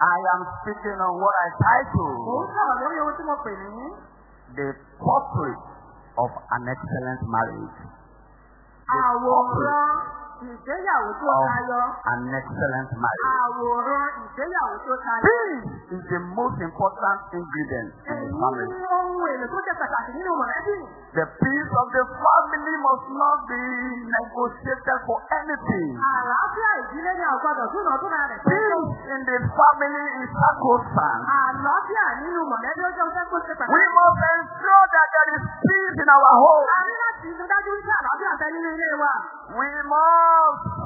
I am speaking on what I Mò ń title sọ̀rọ̀ lórí ohun tí mo pè ní the portrait of an excellent marriage. àwòrán ìgbéyàwó tó tayọ. an excellent marriage. Àwòrán ìgbéyàwó tó tayọ. Peace is the most important ingredient in Èyí the family. ní ohun èlò tó ṣe pàtàkì nínú mọ̀lẹ́bí. The peace of the family must not be negotiated for anything. Àlàáfíà ìdílé ni àgbàdo dúnàdúrà rẹ̀ tó tó. Peace in the family is sacrosanct. Àlàáfíà nínú mọ̀lẹ́bí ó jẹ́ ohun tó ṣe We pàtàkì. must ensure that there is peace in our home. A ní láti dájú sí àlàáfíà bẹ nínú ilé wa. We must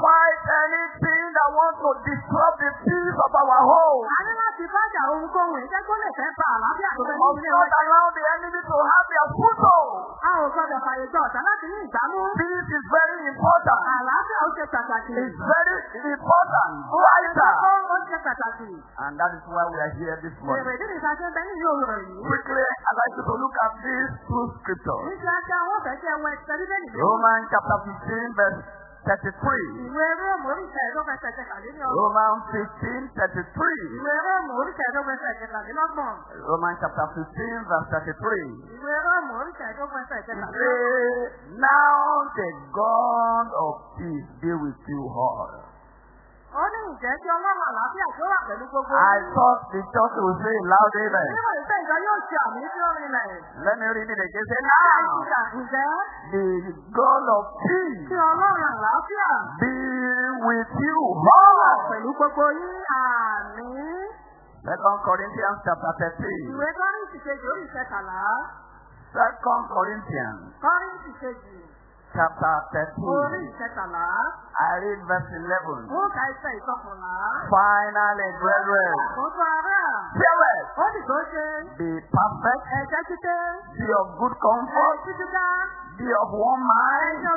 fight anything that wants to disrupt the peace of our home. A ní láti bájà ohunkóhun tó lè fẹ́ ba àlàáfíà tó must ilé wa. not allow the enemy to have their foothold. A ò gbọdọ̀ fàyè gbọ́ ọ̀tá láti ní ìgbàmú. Peace is very important. Àlàáfíà ó ṣe pàtàkì. It's very important. Ó ṣe pàtàkì. And that is why we are here this morning. Èrè òwúrọ̀ yìí. Quickly, I'd like you to look at these two scriptures. Níṣẹ́ ajá wọn fẹ́ kí ẹ wọ ẹsẹ̀ bíbélì lé. Romans chapter 15, verse 33. Ìwé Róòmù orí ìkẹẹ̀dọ́gbọ̀n ẹsẹ̀ kẹtàlélọ́gbọ̀n. Romans 15, 33. Ìwé Róòmù orí ìkẹẹ̀dọ́gbọ̀n ẹsẹ̀ kẹtàlélọ́gbọ̀n. Romans chapter 15, verse 33. Ìwé Róòmù orí ìkẹẹ̀dọ́gbọ̀n ẹsẹ̀ He kẹtàlélọ́gbọ̀n. say, Now the God of peace be with you all. Ó ní ìjẹ́ kí ọlọ́run àlàáfíà tó wà pẹ̀lú gbogbo. I thought the church would say loud amen. Nígbà ìfẹ́ ìjọ yóò ṣe àmì tí ó rinlẹ̀. Let me read it again. Say, Now ǹjẹ́ the God of peace kí ọlọ́run àlàáfíà be with you wà all. pẹ̀lú gbogbo yín. Second Corinthians chapter 13. Ìwé Kọ́ríńtì kejì orí ìkẹtàlá. Second Corinthians kejì chapter orí 13. ìkẹtàlá. I read verse 11. Mú ka ẹsẹ̀ ìkọkànlá. Finally, brethren, ara. Ó tó ṣe. Be perfect, Ẹ̀jẹ̀ títẹ́. be of good comfort, be of one mind, Ẹ̀jẹ̀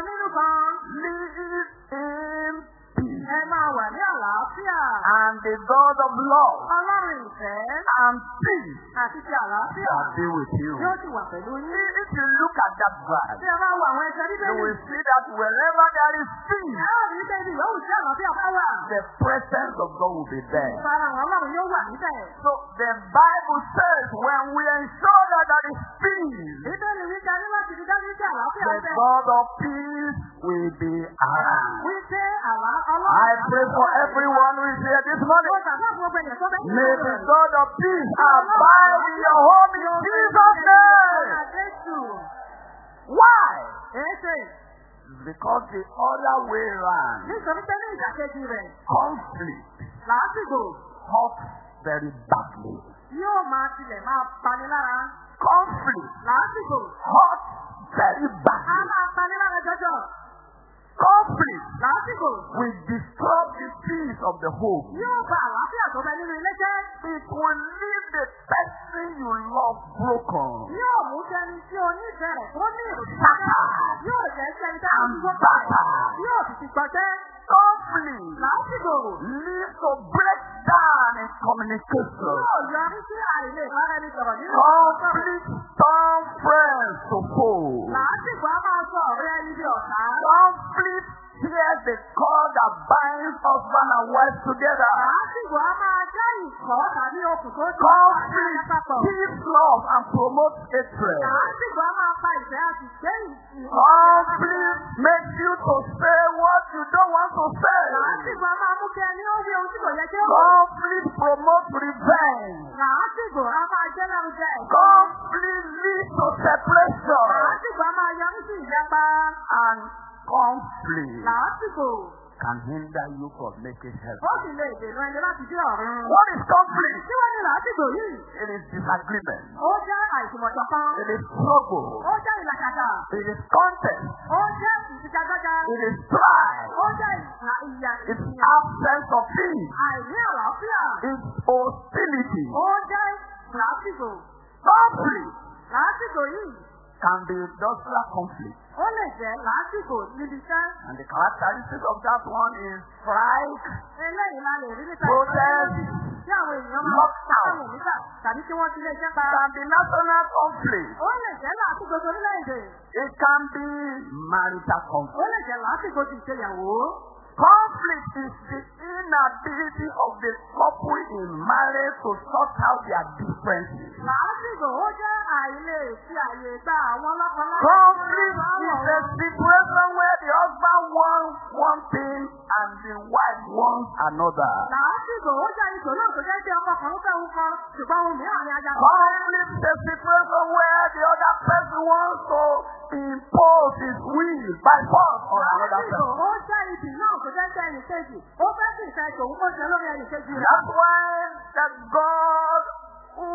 live in peace. Ẹ máa wà ní àlàáfíà. And the God of love Ọlọ́run ìfẹ́ and peace àti ti àlàáfíà shall be with you. yóò sì wà pẹ̀lú yín. If you look at that verse, Tí ẹ bá wo àwọn ẹsẹ̀ you will see that wherever there is peace, ó rí bẹ́ẹ̀ yóò sí àlàáfíà bá wà. the presence of God will be there. Ìfarahàn Ọlọ́run yóò wà níbẹ̀. So the Bible says when we ensure that there is peace, Bíbélì wí ká ní láti rí dájú sí àlàáfíà the. God of peace will be around. Wí pé àlá Ọlọ́run. I pray for everyone who is here this Mo morning. May the God of peace abide in your home in Jesus' name. Why? Because the other way around, conflict. Làásìgbò hurts very badly. Conflict. Hurts very á badly. máa pani lára jọjọ. Conflict Làásìgbò will disrupt the peace of the home. yóò ba àlàáfíà tó bẹ nínú ilé jẹ́. It will leave the person you love broken. Yóò mú sẹ́ni tí oníbẹ̀rẹ̀ tó ní ìròyìn. Yóò jẹ́ sẹ́ni tó And ní gbogbo battered. Yóò sì ti gbọ́jẹ́. Conflict Làásìgbò leads to breakdown in communication. yóò yọrí sí àìlè ìbáraẹnisọ̀rọ̀ nínú Conflict turn friends to foes. Làásìgbò á máa sọ ọ̀rẹ́ ẹni bí ọ̀tá. Conflict hears the cord that binds husband and wife together. Làásìgbò á máa jẹ́ ìkọ́ tàbí okùn tó ti Conflict papọ̀. keeps love and promotes hatred. Làásìgbò á máa fa ìfẹ́ àti ìgbé ìsìn. Conflict makes you to say what you don't want to say. Làásìgbò á máa mú kí ẹni ó wí ohun tí kò yẹ kí ó wí. Conflict promotes revenge. Làásìgbò á máa jẹ́ lẹ́nu jẹ́ ẹ̀kọ́. Conflict leads to separation. Làásìgbò á máa yọrí sí ìyapa. And conflict can hinder you from making heaven. ó sì lè dènà ẹni láti dé ọ̀run. What is conflict? Kí wọ́n ní làásìgbò yìí? It is disagreement. Ó jẹ́ àìsùmọ̀ṣọ̀kan. It is struggle. Ó jẹ́ ìlàkàkà. It is contest. Ó jẹ́ ìfigagbága. It is strife. Ó jẹ́ ìyà It's ìyà. absence of peace. Àìní àlàáfíà. It's hostility. Ó jẹ́. Conflict yìí. Can be industrial conflict. Ó lè jẹ́ làásìgbò níbi iṣẹ́. And the characteristic of that one is strike, Eléyìí la lè rí níta protest, Tí àwọn èèyàn máa lockdown. nígbà tàbí tí wọ́n ti lé iṣẹ́ pa. can be national conflict. Ó lè jẹ́ làásìgbò orílẹ̀-èdè. It can be marital Ó conflict. lè jẹ́ làásìgbò ti ìṣèyàwó. Conflict is the inability of the couple in marriage to sort out their differences. Làásìgbò ó jẹ́ àìlè fi àyè gba àwọn lọ́kọ̀ọ́lá. Conflict is a situation where the husband wants one thing and the wife wants another. Làásìgbò ó jẹ́ ipò náà tó jẹ́ pé ọkọ kan ń fẹ́ ń kọ, ṣùgbọ́n ohun mìíràn ni ajá kan. Conflict is a situation where the other person wants to impose his will by force on another Làásìgbò person. ó jẹ́ ibì náà tó jẹ́ pé ẹnì kejì, ó fẹ́ sì fẹ́ tòun kó ṣe lórí ẹnì kejì rẹ̀. That's why the God who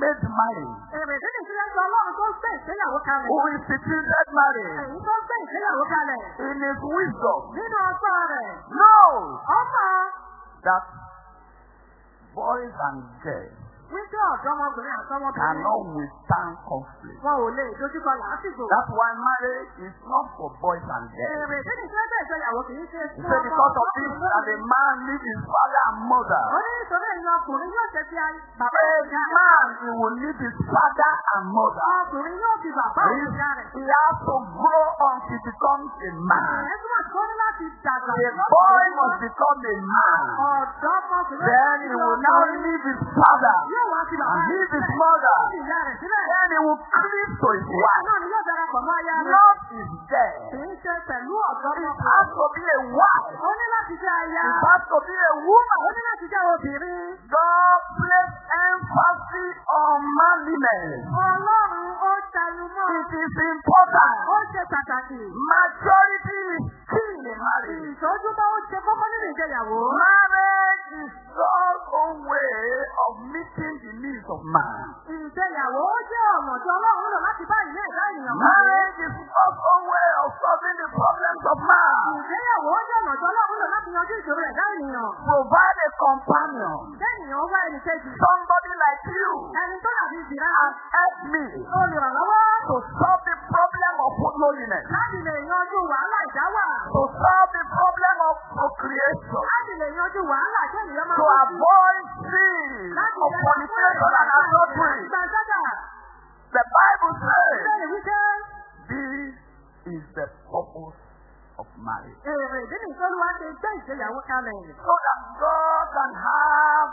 made marriage, Èrè dídì sí ẹjọ́ Ọlọ́run tó gbé ìgbéyàwó kalẹ̀. who instituted marriage Èyí tó gbé ìgbéyàwó kalẹ̀. in his wisdom, Nínú ọgbọ́n rẹ̀, knows ọmọ that boys and girls wípé ọ̀dọ́mọbìnrin àtọmọbìnrin cannot withstand conflict. wọn ò lè dojúkọ làásìgbò. That's why marriage is not for boys and girls. Èrè dídì sí ẹjọ́ ìgbéyàwó kì í ṣe fún ọmọ because of this that a man leave his father and mother. Ó ní nítorí ẹ̀yin ọkùnrin yóò ṣe fi bàbá A ìyá rẹ̀. man will leave his father and mother. Ọkùnrin yóò fi bàbá He, ìyá rẹ̀. he has to grow until he becomes a man. Ní láti dàgbà. A boy must become a man. Then he will now leave his father yóò wá fi bàbá and rẹ̀ leave his mother. Ó fi ìyá rẹ̀ sílẹ̀. Then he will cleave to his wife. náà ni yóò darapọ̀ mọ́ aya rẹ̀. Love is there. Kì í ṣe pẹ̀lú It has to be a wife. Ó ní láti jẹ́ aya. It has to be a woman. Ó ní láti jẹ́ obìnrin. God place emphasis on manliness. Ọlọ́run ó. It is important. Ó ṣe pàtàkì. Maturity is key in marriage. Ìtọ́jú bá ó ṣe kókó nínú ìgbéyàwó. Marriage is God's own way of meeting the needs of man. Ìgbéyàwó jẹ́ ọ̀nà tí Ọlọ́run lò láti bá ìlú ẹ̀dá ènìyàn pàdé. Marriage is God's own way of solving the problems of man. Ìgbéyàwó jẹ́ ọ̀nà tí Ọlọ́run lò láti yanjú ìṣòro ẹ̀dá ènìyàn. Provide a companion. Wá kejì. Somebody like you Ẹni tó dàbí ìdìrá. and help me Olùrànlọ́wọ́. to solve the problem of loneliness. Láti lè yanjú wàhálà ìdáwà. To solve the problem of procreation. Láti lè yanjú wàhálà máa To avoid sin Láti of lè fornication and adultery. The Bible says this is the purpose of marriage. èrè ìdí tó lùwà ṣe gbé ìgbéyàwó kalẹ̀. So that God can have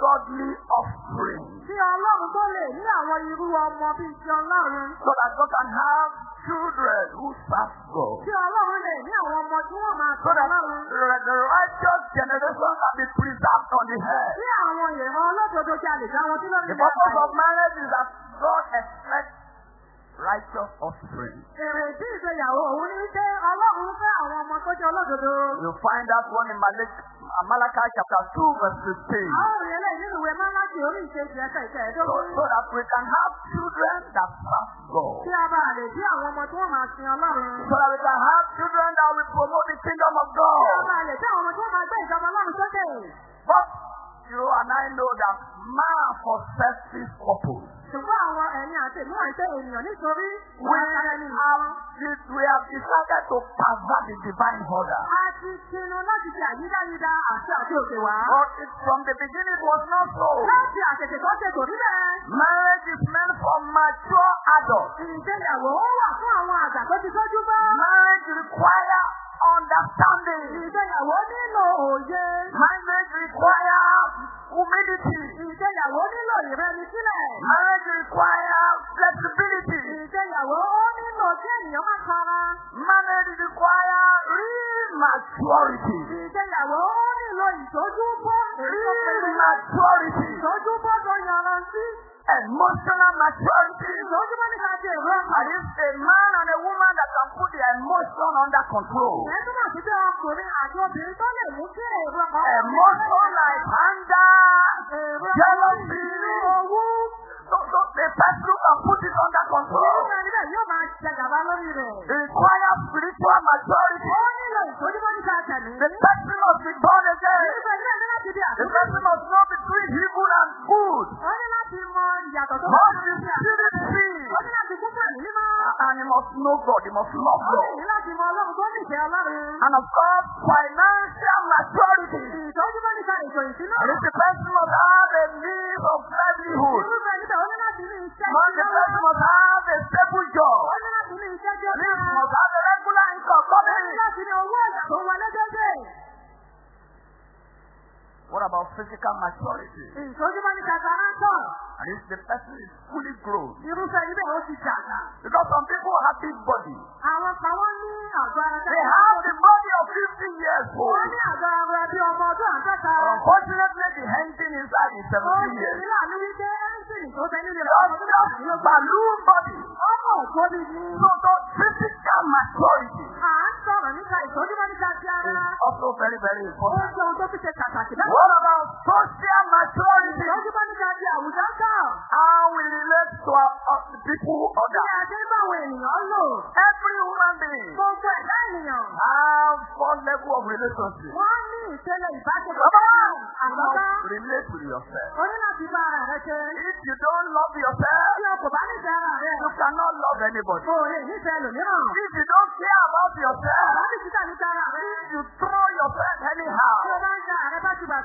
godly offspring. Tí Ọlọ́run tó lè ní àwọn irú ọmọ bíi ti Ọlọ́run. So that God can have children who serve God. Tí Ọlọ́run lè ní àwọn ọmọ tí wọ́n máa So tọ́ that Ọlọ́run. the, the righteous generation can be preserved on the earth. Tí àwọn ìran olódodo tí a lè dá wọn sí lórí The ilẹ̀ purpose àgbáyé. of marriage is that God expects righteous offspring. Èrè ìdí ìgbéyàwó òun ní pé Ọlọ́run fẹ́ àwọn ọmọ tó jẹ́ olódodo. You find that one in Malak- Malachi chapter 2 verse 15. A ó rí eléyìí nínú ìwé Málákì orí ìkejì ẹsẹ̀ So, ìkẹẹ̀ẹ́dógún. so that we can have children that serve God. Tí a bá lè bí àwọn ọmọ tí wọ́n máa sin Ọlọ́run. So that we can have children that will promote the kingdom of Tí a God. bá lè bí àwọn ọmọ tí wọ́n máa gbé ìjọba Ọlọ́run sókè. But you and I know that man possesses purpose. Ṣùgbọ́n àwọn àti ìlú ènìyàn nítorí We wọ́n have, nìkan. we have decided to pervert the divine order. A ti pinnu láti fi àyídáyídá àti àti òkè wá. But it, from the beginning it was not so. Láti àtẹ̀tẹ̀ tó ṣe kò rí bẹ́ẹ̀. Marriage is meant for mature adults. Ìgbéyàwó ó wà fún àwọn àgbà tó ti tọ́jú bá. Marriage requires understanding. Ìgbéyàwó nílò òye. Marriage requires humility. Ìgbéyàwó nílò ìrẹnisílẹ̀. Marriage requires flexibility. Ìgbéyàwó ó nílò kí ènìyàn má fara. Marriage requires real maturity. Ìgbéyàwó ó nílò ìtọ́jú bọ́. Real maturity. Ìtọ́jú bọ́ tó yanrantí. Emotional maturity. Ìtọ́jú bọ́ nípa ti èrò ọkàn. And it's a man and a woman that can put their emotion under control. Ìyẹn túmọ̀ sí pé ọkùnrin àti obìnrin tó lè mú kí èrò ọkàn. Emotion like anger, jealousy. owó. So, so the person who can put it under control. Yóò máa lórí rẹ̀. Requires spiritual maturity. Ó nílò nípa. The person must be born again. Nígbà níbẹ̀ ní láti di The person must know between evil and good. Ó ní láti mọ ìyàtọ̀ tó Must wà be ní spirit ní And he must know God. He must love God. ní láti mọ Ọlọ́run tó nífẹ̀ẹ́ Ọlọ́run. And of course, financial maturity. Ìtọ́jú bọ́ nípa ètò ìṣúná. And if the person must have a means of livelihood. Irúfẹ́ níbẹ̀ ó ní láti ní iṣẹ́ the person must have a stable job. Ó ní láti ní iṣẹ́ This must have a regular income Ó ní coming in. láti ní owó ọ̀yà tó wọlé dédé. What about physical maturity? Ìṣojúmọ́ ní ń. And if the person is fully grown. Irúfẹ́ ibẹ̀ ó ti dàgbà. Because some people have big body. Àwọn kan wọ́n ní àgọ́ ara They have the body of 50 years Wọ́n old. ní àgọ́ ara bí ọmọ ọdún àádọ́ta. Unfortunately, the engine inside is Ó 17 sì years. ní wípé tó nílé ọmọ ọdún just àádọ́ta. balloon body. Ọmọ òtóbi ní. So the physical maturity À ń sọ̀rọ̀ nípa ìṣojúmọ́ nípa ti ara. is also very, very Ó important. jẹ́ ohun tó fi ṣe pàtàkì lẹ́yìn. What about social maturity? How we relate to our, uh, people other. Every human being have four level of relationship. Relate with yourself. If you don't love yourself, you cannot love anybody. If you don't care about yourself, rẹ. you throw yourself anyhow.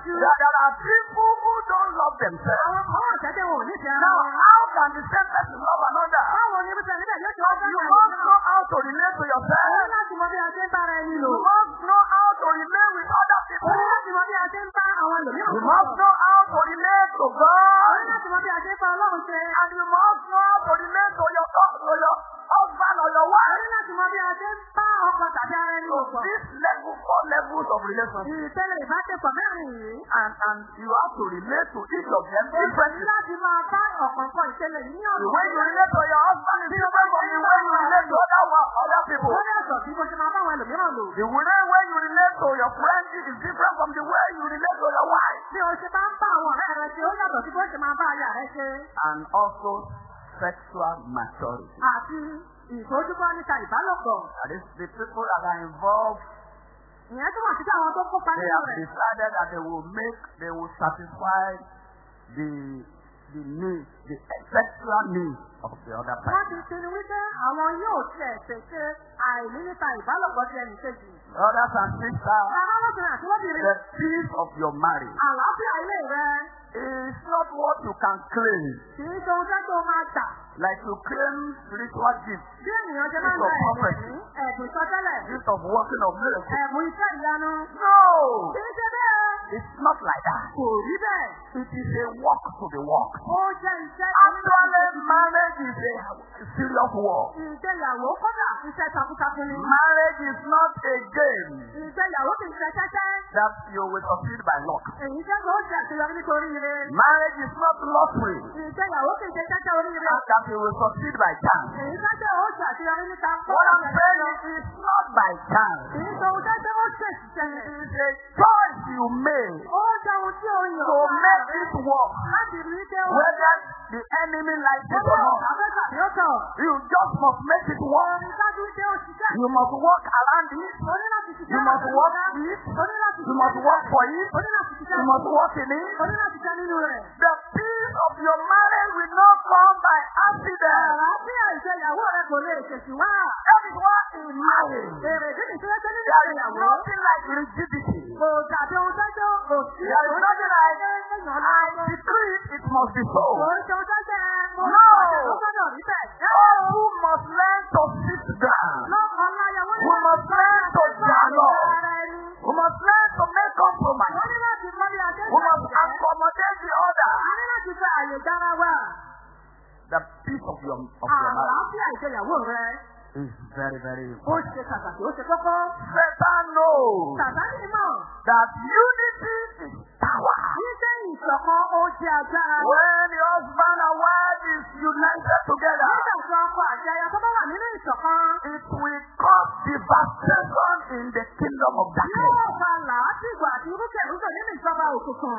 Báṣubàṣu. There, are people who don't love themselves. Àwọn kan wà tẹ́tẹ́ wọn ò nífẹ̀ẹ́ ara Now, how can the same person love another? Báwo ni You must know how to relate to yourself. láti mọ bí a ṣe ń bára ẹni lò. You must know how to relate with other people. ní láti mọ bí a ṣe ń bá àwọn ẹlòmíràn You must know how to relate to God. láti mọ bí a ṣe ń bá Ọlọ́run ṣe. And you must know how to relate to your, to your O wife. ní láti mọ bí a ṣe ń bá ọkọ tàbí ara ẹni pọ̀. this level, four levels of relationship. Ìpele ìbáṣepọ̀ mẹ́rin yìí. And, and you have to relate to each of them ní differently. láti máa bá ọ̀kọ̀ọ̀kan yìí ní The ọ̀nà way you relate to your husband is different from the way you relate to other, other people. Ó yàtọ̀ bí mo ṣe máa bá àwọn ẹlòmíràn lò. The way way you relate to your friend is different from the way you relate to your wife. Bí o ṣe bá ń bá àwọn ọ̀rẹ́ rẹ ṣe, ó yàtọ̀ sí bó ṣe máa bá aya rẹ ṣe. And also sexual maturity. Àti ìfojúbọ́ níta ìbálòpọ̀. That is the people that are involved, Ìyẹn túmọ̀ sí àwọn tó kópa they nínú have rẹ̀. decided that they will make, they will satisfy the, the need, the sexual need of the other Wọ́n party. ti pinnu wípé àwọn yóò tiẹ̀ ṣèṣe àìní níta ìbálòpọ̀ ti ẹnì kejì. Brothers and sisters, àti lóbìnrin. the peace of your marriage Àlàáfíà ilé rẹ is not what you can claim. kì í ṣe ohun tẹ́ tó máa gbà. Like you claim spiritual gifts, Bí ènìyàn ṣe máa ń Gift of gba prophecy. ẹ̀bùn ẹ̀bùn sọtẹ́lẹ̀. gift of working of miracles. Ẹ̀bùn iṣẹ́ ìyanu. No! Kì í ṣe bẹ́ẹ̀. It's not like that. Kò rí bẹ́ẹ̀. It is a work to be worked. Ó jẹ́ iṣẹ́ Actually, marriage is a serious work. Ìgbéyàwó kọ́dà iṣẹ́ takuntakun ni. Marriage is not a game Ìgbéyàwó kì í ṣe tẹ́tẹ́. That you will succeed by luck. Èyí jẹ́ kó ṣe àṣeyọrí nítorí ire. Marriage is not lottery Ìgbéyàwó kì í ṣe tẹ́tẹ́ oríire. that that you will succeed by chance. Èyí jẹ́ kó ó ṣe àṣeyọrí níta What I'm saying is not by chance. Kì í ṣe ohun tẹ́tẹ́ ó ṣe ṣiṣẹ́. It is a choice you made Ó jẹ́ ohun tí ó yàn. to make it work. Láti rí i pé ó Whether the enemy likes it or not. Ni ó. You just must make it work. You must work around it. Láti ṣiṣẹ́. You must work it. Láti You must work for it. You must work in it. The peace of your marriage will not come by accident. That is why in marriage, there is nothing like rigidity. Tẹ́jọ́ kò sí. There is nothing like, I decree it must be so. No. All must learn to sit down. We must learn to dialogue. We must learn to make compromise. Wọ́n ní láti We must accommodate the other. A ní láti fẹ́ àyè dára wà. The peace of your, of your Àlàáfíà rẹ̀. Is very, very Ó important. Satan knows that unity is power. When the husband and wife is united together, it will cause devastation in the kingdom of darkness.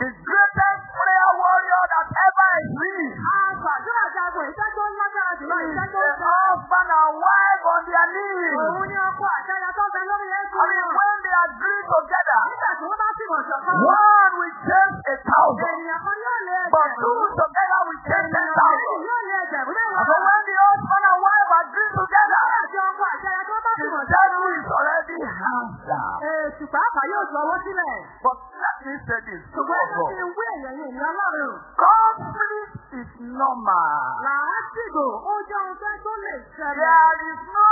The greatest prayer warrior that ever exists is sọ. husband and wife on their knees. Òun ni ọkọ tó I mean, when they agree together, Nígbà tí wọ́n bá sì mọ̀ ṣọ̀kan. one will chase a thousand, Ènìyàn kan yóò lé but two together will chase ten thousand. méjì yóò lé ẹgbẹ̀rún And mẹ́wàá. so when the husband and wife agree together, Nígbà tí ọkọ tó bá the devil is already down. Èsù pàápàá yóò ju ọwọ́ sílẹ̀. But let me say this, Ṣùgbọ́n ọlọ́run. conflict is normal. Làásìgbò ó jẹ́ ohun tó tó lè ṣẹlẹ̀. There is no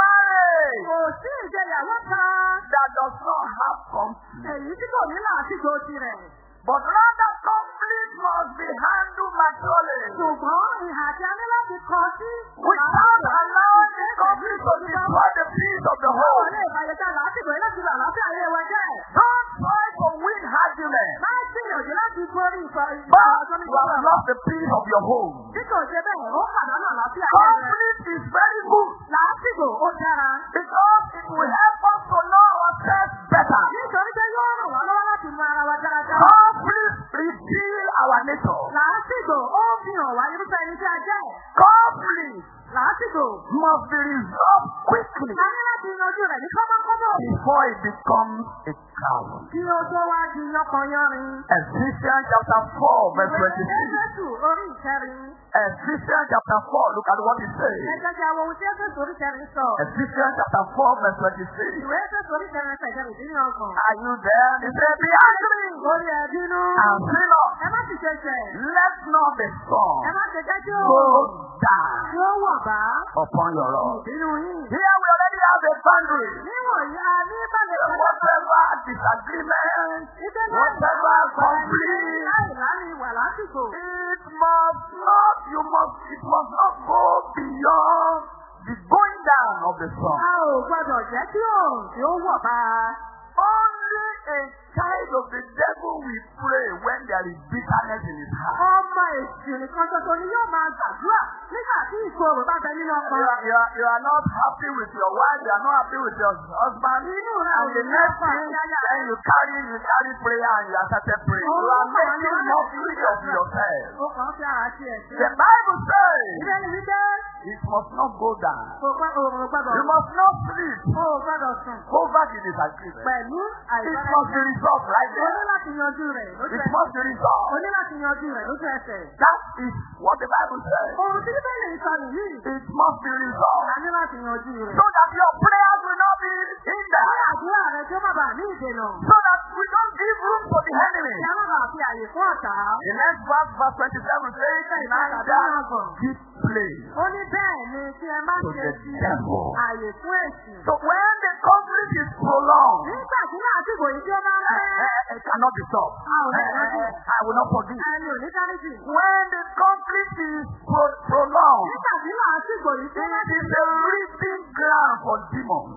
marriage Kò sí ìgbéyàwó kan. that does not have conflict. Èyí tí kò ní làásìgbò tirẹ̀. But rather conflict must be handled maturely. Ṣùgbọ́n ìhà tí a ní láti kọ sí. Without allowing the conflict to destroy the peace of the Báwo home. lè ìbàlẹ̀jà lásìkò yìí láti là láfíà ilé wa jẹ́? Don't try to win argument. Láti borí But ọjọ́ you have lost the peace of your home. Kò ṣe bẹ́ẹ̀, ó pàdánù àlàáfíà ilé rẹ̀. Conflict is very good Lásìkò ó dára. because it will help us to know ourselves better. Nítorí pé yóò ràn wá lọ́wọ́ láti mọ ara wa dáradára. Conflict reveal our nature. Lásìkò ó fi hàn wá irúfẹ́ ẹni tí a jẹ́. Conflict Lásìkò. must be resolved quickly A ní láti yanjú rẹ̀ ní kọ́mọ́kọ́mọ́. before it becomes a crowd. Kí tó wá di yánpọnyánrin. Ephesians chapter 4 verse 26. Jésù orí ìkẹrin. Ephesians chapter 4, look at what Ẹ says. jẹ́ kí a wo ohun tí Jésù orí ìkẹrin sọ. Ephesians chapter 4 verse 26. Ìwé Jésù orí ìkẹrin ìkẹrin dín ní ọgbọ̀n. Are you there? He said, Be angry Orí ẹ̀dínú. and sin not. Ẹ má sì ṣe ṣẹ̀. Let not the sun Ẹ má ṣe jẹ́ kí go down Tí ó wọ̀ bá. upon your wrath. Ìbínú yín. Here we already have a boundary. Níwọ̀nyí a ní So Whatever disagreement, whatever conflict, it must not, you must, it must not go beyond the going down of the sun. A ò gbọdọ̀ jẹ́ kí òòrùn tí ó wọ̀ bá. Only a child of the devil will pray when there is bitterness in his heart. Ọmọ èsì nìkan ṣoṣo ni yóò máa gbàdúrà nígbà tí ìkorò bá bẹ nínú ọkọ You rẹ̀. are, you, are, you are not happy with your wife, you are not happy with your husband, Inú rẹ̀ ò ní ọkọ aya. then you carry, you carry prayer and you started praying. You are making mockery of yourself. Ó kàn fi ara sí ẹ̀sìn. The Bible says Ilé ni wípé it must not go down. kò gbọ́ òòrùn gbọ́dọ̀. You must not sleep Ó gbọ́dọ̀ sùn. over the disagreement. Pẹ̀lú It must be resolved right there. It must be resolved. That is what the Bible says. It must be resolved. So that your prayers will not be hindered. So that we don't give room for the enemy. The next verse, verse 27 says, neither give place to the devil. So when the conflict is prolonged, It cannot be stopped. Eh, eh, eh, I will not forgive. When the conflict is pro- prolonged, it is a reaping ground for demons.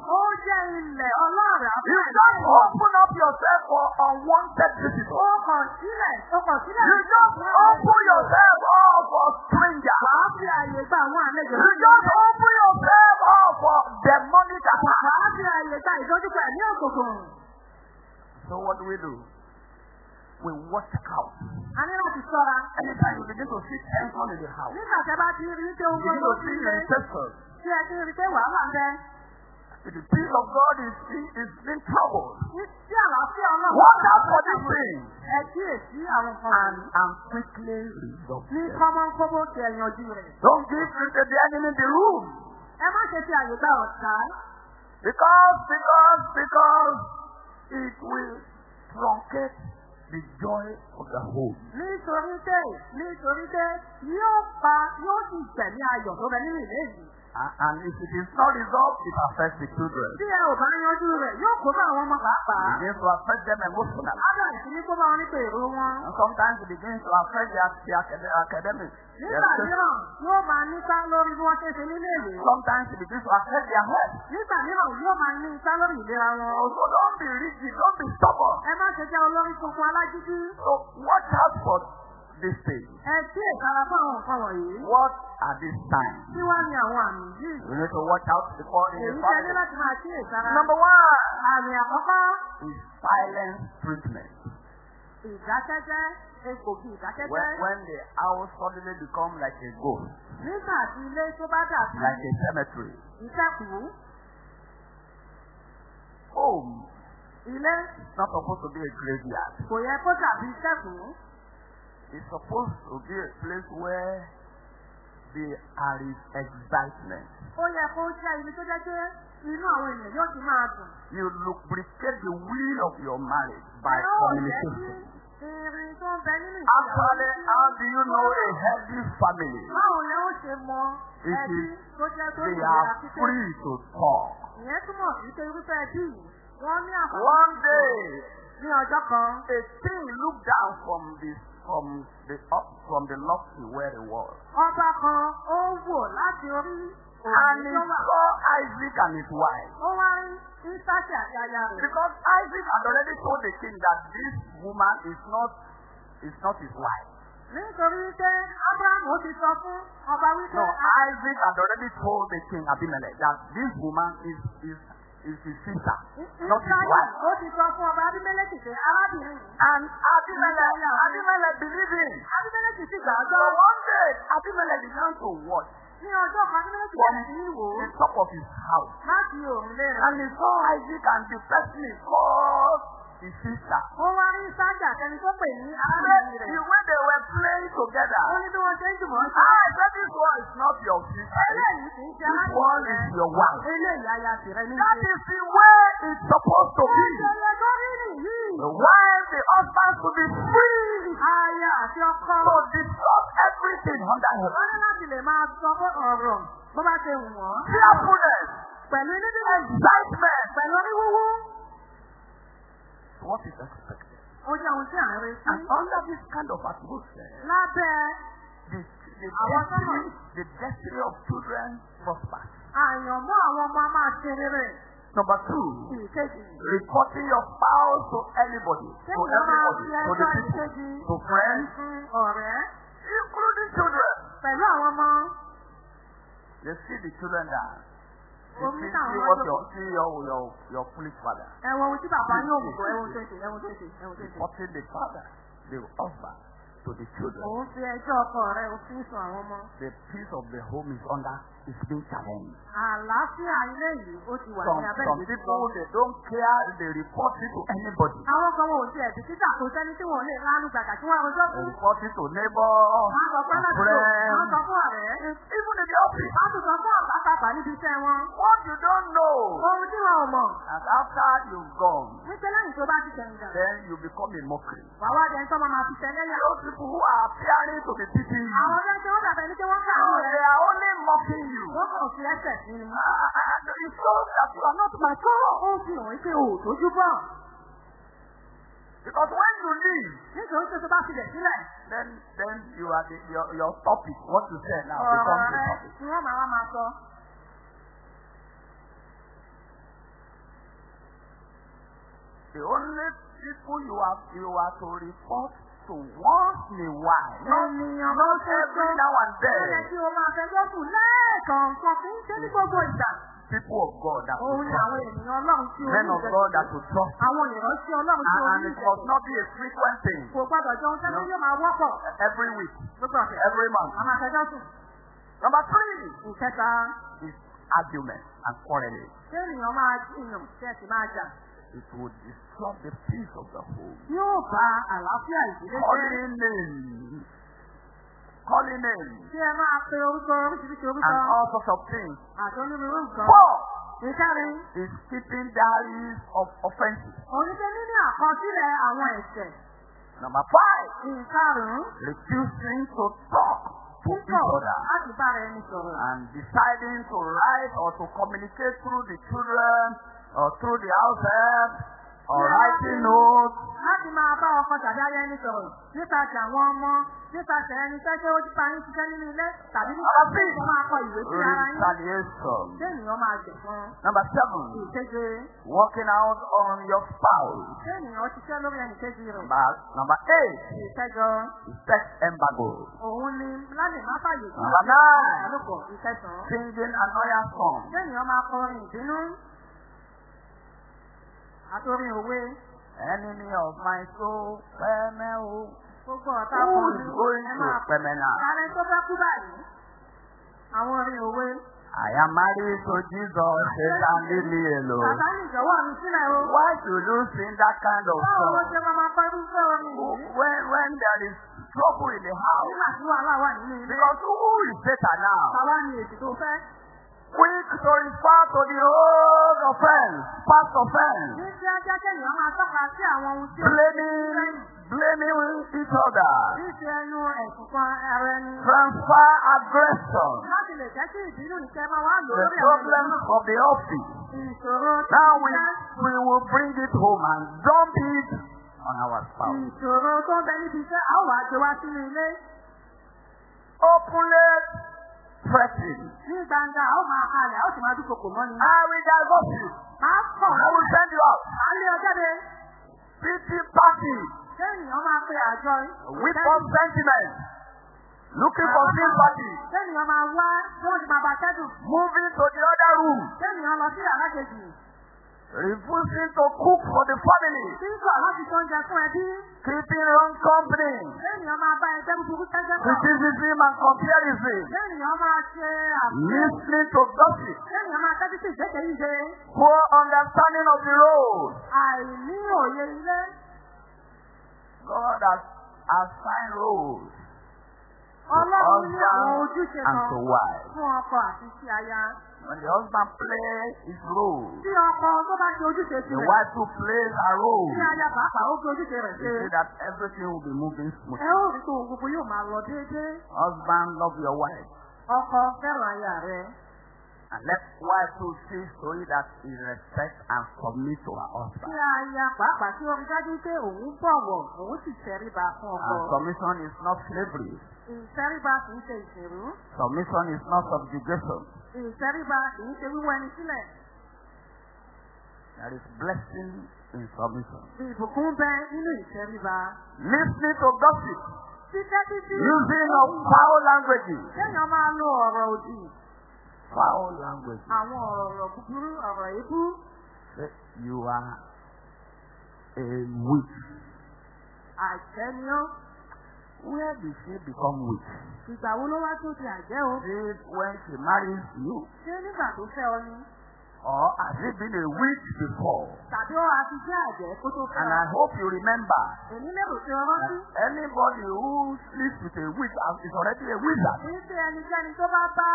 You just open up yourself for unwanted visitors. You just open yourself up for strangers. You just open yourself up for demonic attacks. Wàá fi àyè gba ìdójúkọ ẹ̀mí òkùnkùn. So what do we do? We watch out. A ní láti ṣọ́ra. Anytime you begin to see tension in the house, Nígbà tí a bá ti rí pé gbogbo to ti lé, tí ẹ ti rí pé wàhálà ń bẹ, If the peace of God is, is in trouble, ní- tí àlàáfíà ọlọ́run. watch out for this thing Ẹ kíyèsí àwọn nǹkan and, and quickly resolve Ní kọ́mọ́nkóbó ti rẹ̀. Don't give the the enemy the room. Ẹ má ṣe fi àyè gba ọ̀tá. Because, because, because it will truncate the joy of the home. Nítorí pé nítorí pé yóò pa yóò sì gbẹ̀mí ayọ̀ tó bẹ nínú ìlé yìí. And, if it is not resolved, it affects the children. Tí ẹ ò bá yanjú rẹ̀, yóò kó bá àwọn ọmọ pàápàá. It begins to affect them emotionally. Ádà ìsinmi kó bá wọn nípa èrò wọn. And sometimes it begins to affect their, their acad- academics. Nígbà mìíràn, yóò máa nípa lórí bí wọ́n ṣe ṣe nílé ìwé. Sometimes it begins to affect their health. Nígbà mìíràn, yóò máa ní ipa lórí ìlera wọn. So don't be rigid, don't be stubborn. Ẹ má ṣe jẹ́ olórí tuntun alágídí. So watch out for this thing. Ẹ kí ìkara fún àwọn nǹkan wọ̀nyí. What are these signs? Kí wá ní àwọn àmì yìí? We need to watch out before in Èyí the tẹ́ ní family. láti máa kí ìkara. Number one Àmì àkọ́kọ́, is silent treatment. ìdákẹ́jẹ́, egbògi When, ìdákẹ́jẹ́. when the house suddenly become like a ghost, Nígbà tí ilé tó bá dàbí like a cemetery. ìṣẹ́kù, Home ilé is not supposed to be a graveyard. kò yẹ kó dàbí ìṣẹ́kù. It's supposed to be a place where there is excitement. Ó yẹ kó jẹ́ ibi tó jẹ́ pé inú àwọn ènìyàn yóò ti máa dùn. You lubricate the wheel of your marriage by communication. irin tó ń bẹ nínú Actually, how do you know a healthy family? Báwo ni ó ṣe mọ It ẹbí is tó jẹ́ tó they are free to talk. Ìyẹn túmọ̀ sí pé irúfẹ́ ẹbí yìí, wọ́n ní àǹfààní. One day, Ní ọjọ́ kan, a king looked down from the from the up from the lofty where he was. ọba kan ó wò láti orí And he saw Isaac and his wife. Ó wá rí Ísákì àti aya rẹ̀. Because Isaac had already told the king that this woman is not is not his wife. Nítorí wípé Ábúráhámù ó ti sọ fún ọba wípé No, Isaac had already told the king Abimelech that this woman is is is his sister, not his wife. ó ti sọ fún ọba Abímẹ́lẹ́kì pé arábìnrin yìí. And Abimelech, Abimelech believed him. Abímẹ́lẹ́kì sì So gbàgbọ́. one day, Abimelech began to watch Ní ọjọ́ kan Abímẹ́lẹ́kì from bẹ̀rẹ̀ sí ní wò ó the top of his house. láti òrùlé rẹ̀. And he saw Isaac and the person he called sister. Ó wá rí Ísákì àtẹni tó pè ní arábìnrin the rẹ̀. way they were playing together. Ó ní bí wọ́n ṣe ń jùmọ̀ ń sọ. I said this one is not your sister. Eléyìí kì í ṣe This one is your wife. Eléyìí aya tìrẹ ní That is the way it's supposed to be. Ìṣẹ̀lẹ̀ tó rí nìyí. The wife, the husband to be free Aya àti ọkọ. to discuss everything under heaven. Wọ́n ní láti lè máa sọ fún ọ̀rọ̀ bó bá ṣe wù wọ́n. Cheerfulness, Pẹ̀lú inú dídùn. excitement. Pẹ̀lú oníwúwú. What is expected? Ó jẹ́ ohun tí à ń retí. And under this kind of atmosphere, Lábẹ́ the, the, destiny, the destiny of children prospers. àyànmọ́ àwọn ọmọ a máa ṣe rere. Number two, reporting your spouse to anybody, to everybody, to the people, to friends, including children. Pẹ̀lú àwọn ọmọ. They see the children die. They Omi what jókòó. your, see your, your, your father. Ẹ̀wọ̀n tí bàbá yóò bọ̀ ẹ̀wọ̀n tó ṣe ẹ̀wọ̀n tó ṣe ẹ̀wọ̀n tó ṣe. Reporting the father, the husband, to the children. Òun fi ẹjọ́ ọkọ rẹ̀ òfin sùn àwọn ọmọ. The peace of the home is under, is being challenged. Àlàáfíà ilé yìí ó ti wà Some, ní abẹ́ some ìdíje. people, they don't care, they report it to anybody. Àwọn kan wọn ò tiẹ̀ bìkítà kò sẹ́ni tí wọ́n lè lánú gbàgbà tí wọ́n rojọ́ They fún. report it to neighbor, Wọ́n sọ láti lò, wọ́n sọ fún ọ̀rẹ́. even in the office. Wọ́n tún sọ fún àbákàbà níbi iṣẹ́ wọn. What you don't know, Ohun tí wọn ò mọ̀. and after you've gone, Wípé lẹ́yìn tó bá ti tẹ̀yìn dà. then you become a mockery. Wà wá sọ́mọ máa fi tẹ́lẹ̀ yà. People who are appearing to be teaching you, Àwọn ọjọ́ tí wọ́n dàbẹ̀ ní pé wọ́n kà no, wọ́n they rẹ̀. are only mocking you. Wọ́n kàn fi ẹsẹ̀ sí ni. And it shows that you are not mature. Ó fi hàn wípé o ò tójú bọ̀. Because when you leave, Nítorí pé tó bá filẹ̀ sílẹ̀. then then you are the, your your topic. What you say now Ọ̀rọ̀ becomes the rẹ̀ topic. ni wọ́n máa wá máa sọ. The only people you are you are to report to once in a while, Ènìyàn kan ṣoṣo. every now and Ó yẹ then. kí o máa fẹjọ́ sùn lẹ́ẹ̀kọ̀ọ̀kan kì í ṣe ní gbogbo ìgbà. People of God that will àwọn trust, ènìyàn Ọlọ́run tí o men of God that will trust, Àwọn ìránṣẹ́ Ọlọ́run tí and, o and ní it must not be a frequent thing. Kò gbọdọ̀ jọ ohun tẹ́lẹ̀ yóò máa wọ́pọ̀. Every week, Gbogbo ọ̀sẹ̀. every month. Máa fẹjọ́ sùn. Number three Ìkẹta. is argument and quarreling. Ṣé ènìyàn máa jiyàn ṣe sì máa jà? It will disrupt the peace of the home. Yóò bá àlàáfíà ìdílé jẹ́. Calling names, calling names, Ṣé ẹ máa pe orúkọ oríṣiríṣi orúkọ and all sorts of things. àti onírúurú nǹkan? Four Ìkẹrin. is keeping diaries of offenses. Oníṣẹ́ níní àkọsílẹ̀ àwọn ẹ̀ṣẹ̀. Number five, Ìkarùn-ún. refusing to talk to each other láti bára ẹni sọ̀rọ̀. and deciding to write or to communicate through the children or through the house help or writing notes. Láti máa bá ọkọ tàbí aya ẹni sọ̀rọ̀ nípasẹ̀ àwọn ọmọ nípasẹ̀ ẹni tẹ́tẹ́ ó pa yín ṣiṣẹ́ nínú ilé tàbí nípasẹ̀ tó máa kọ ìwé sí ara yín. Retaliation. Ṣé ènìyàn máa jẹ̀ fún Number seven, ìkeje? working out on your spouse. Ṣé ènìyàn ṣiṣẹ́ lórí ẹnì kejì rẹ̀? Number, eight Ìkẹjọ. sex embargo. Òun ni lálẹ́ má fàyè sí Number nine, ìkẹsàn-án. singing annoyance song. Ṣé ènìyàn máa kọrin ìbínú? Àtòrin òwe. Enemy of my soul, pẹ́mẹ́ o. Gbogbo ọ̀tá is going Ẹ máa pẹ́mẹ́ now? Kárẹ́ tó fẹ́ kú báyìí. Àwọn orin òwe. I am married to Jesus, Satan leave me alone. Sàtánì ìjọ̀wọ́ mi sílẹ̀ o. Why should you sing that kind of Báwo ló song? ṣe máa máa kọ́ irúfẹ́ orin yìí? When, when there is trouble in the house. Nígbà tí wàhálà wà nínú ilé. Because who is better now? Bàbá ni èsì tó fẹ́. Quick to refer to the old offense, past offense, Ní kíákíá kẹ́yìn máa tọ́ka sí àwọn ohun tí ó blaming, blaming each other, ṣíṣe ẹnu ẹ̀sùn kan ara ẹni. transfer aggression, Láti lè jẹ́ kí ìbínú ìkẹ́ máa wá the lórí àwọn ènìyàn. of the office. Ìṣòro tí Now ó we, jẹ́ we will bring it home and dump it on our spouse. ìṣòro tó ń bẹ níbi iṣẹ́, a ó wá gbé wá sínú ilé. Openly threatening. Ní gbangba, a ó máa halẹ̀, a ó sì máa dúkokò mọ́ ni. I will divorce you. Máa kọ̀ I will send you out. á lé ọjọ́ de. Pity party. Àjọ Whip up sentiment. Looking for sympathy. Wá ti máa bá. Moving to the other room. Kéèyàn lọ sí yàrá kejì. Refusing to cook for the family. Sísọ láti tó oúnjẹ fún ẹbí. Keeping wrong company. Kéèyàn máa bá ẹgbẹ́ búburú pọ̀. Criticism and comparison. Kéèyàn máa ṣe àfihàn. Listening to gossip. Kéèyàn máa tẹ́tí sí ìgbésẹ̀ yíyẹ. Poor understanding of the road. Àìní òye ilé. God has assigned roles Ọlọ́run ní àwọn husband ojúṣe and kan to wife. fún ọkọ àti sí aya. When the husband plays his role, Tí ọkọ tó bá ṣe ojúṣe the wife too plays her role. Tí aya pàápàá ó gbé ojúṣe rẹ̀ You see that everything will be moving Ẹ smoothly. ó rí tó ohun gbogbo yóò máa lọ déédéé. Husband, love your wife. Ọkọ fẹ́ràn aya rẹ̀. And let wife see to it that he respects and submit to her husband. aya pàápàá tí wọ́n fi dájú pé òun bọ̀wọ̀, òun sì tẹríba fún ọkọ. And submission is not slavery. Ìtẹríba kì í ṣe ìṣèlú. Submission is not subjugation. Ìtẹríba kì í ṣe wíwọ ẹni sílẹ̀. There is blessing in submission. Ìbùkún bẹ nínú ìtẹríba. Listening to gossip. Títẹ́ títí. Using of foul languages. Kéèyàn máa lo ọ̀rọ̀ òdì. Foul languages. Àwọn ọ̀rọ̀ búburú, ọ̀rọ̀. Say, You are a witch. Àjẹniọ́. Where did she become witch? Ìgbà wo ló wá tó ti àjẹ́ o? It when she marries you? Ṣé nígbà tó fẹ́ ọ ni? Or has she been a witch before? Tàbí ó ti jẹ́ àjẹ́ kó tó fẹ́ And? I hope you remember Èmi lérò pé ọmọ sí. anybody who sleeps with a witch is already a wizard. Kì í ṣe ẹnikẹ́ni tó bá bá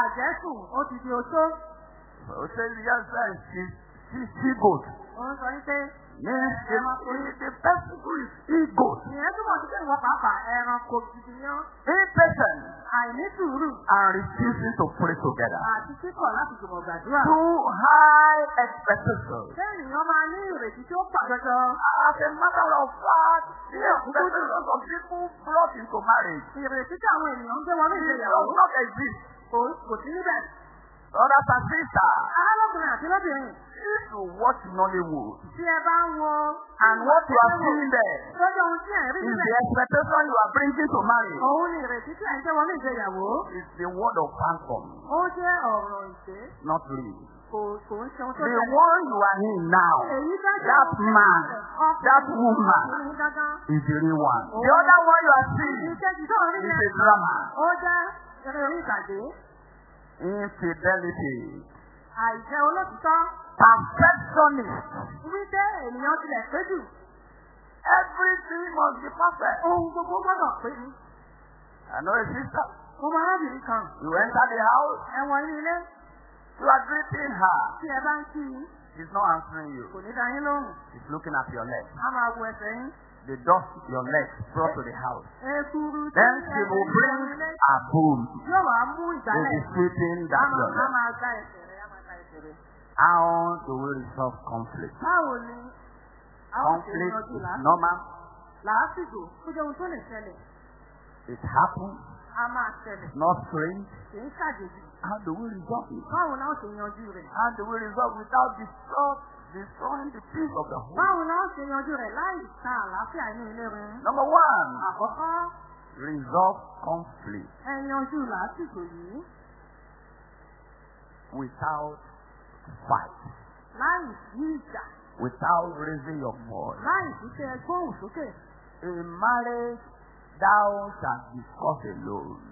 àjẹ́ sùn, ó ti di oṣó. Yes, yes, she, she, she goat. Òun sọ wípé Means the, the person who is he-goat, ìyẹn túmọ̀ sí pé ìwọ pàápàá ẹranko gidi yán. impatient, Àìní sùúrù and refusing to pray together. àti kíkọ̀ láti jùmọ̀ gbàdúrà. Too high expectations. Ṣé ènìyàn máa ní ìrètí tí ó pà jọjọ? As a matter of fact, the expectations of people brought into marriage Ìrètí tí àwọn ènìyàn ń gbé wọlé it ìgbéyàwó does not exist. kò sí níbẹ̀. Brothers and sisters, Arákùnrin àti lóbìnrin if you watch Nollywood tí ẹ bá ń wo and what you are seeing there lójú ohun tí ẹ̀ ń rí is the expectation you are bringing to marriage, Òun ni ìrètí tí ẹ̀ ń gbé wọlé ìgbéyàwó. is the word of phantom, Ó jẹ́ ọ̀rọ̀ ìṣe. Not real. The one you are in now, jẹ́ that man, that woman is the real one. The other one you are seeing is a drama. Infidelity. Àìjẹ́ olótìtọ́. Perfectionist. Wípé ènìyàn tilẹ̀ pé jù. Everything must be perfect. Ohun gbogbo gbọ́dọ̀ pé ní. I know a sister. Mo máa rábìnrin kan. You enter the house, Ẹ̀wọ̀n inú ilé you are greeting her. tí ẹ bá ń kí i. She's not answering you. Kò ní dá yín lóhùn. She's looking at your legs. A máa wo ẹsẹ̀ yín. The dust your legs brought to the house. Then she will bring a Will ìgbálẹ̀. be sweeping that your leg. How do we resolve conflict? Conflict is normal. It happens. It's not strange. How do we resolve it? How do we resolve without destroy, destroying the peace of the home? Báwo la ó ṣe yanjú rẹ̀ láì ta àlàáfíà inú ilé rẹ̀? Number one, Àkọ́kọ́, resolve conflict ẹ yanjú làásìgbò yìí without fight, láìsí ìjà, without raising your voice. láìsí tẹ gbóhùn sókè. In marriage, thou shalt discuss alone.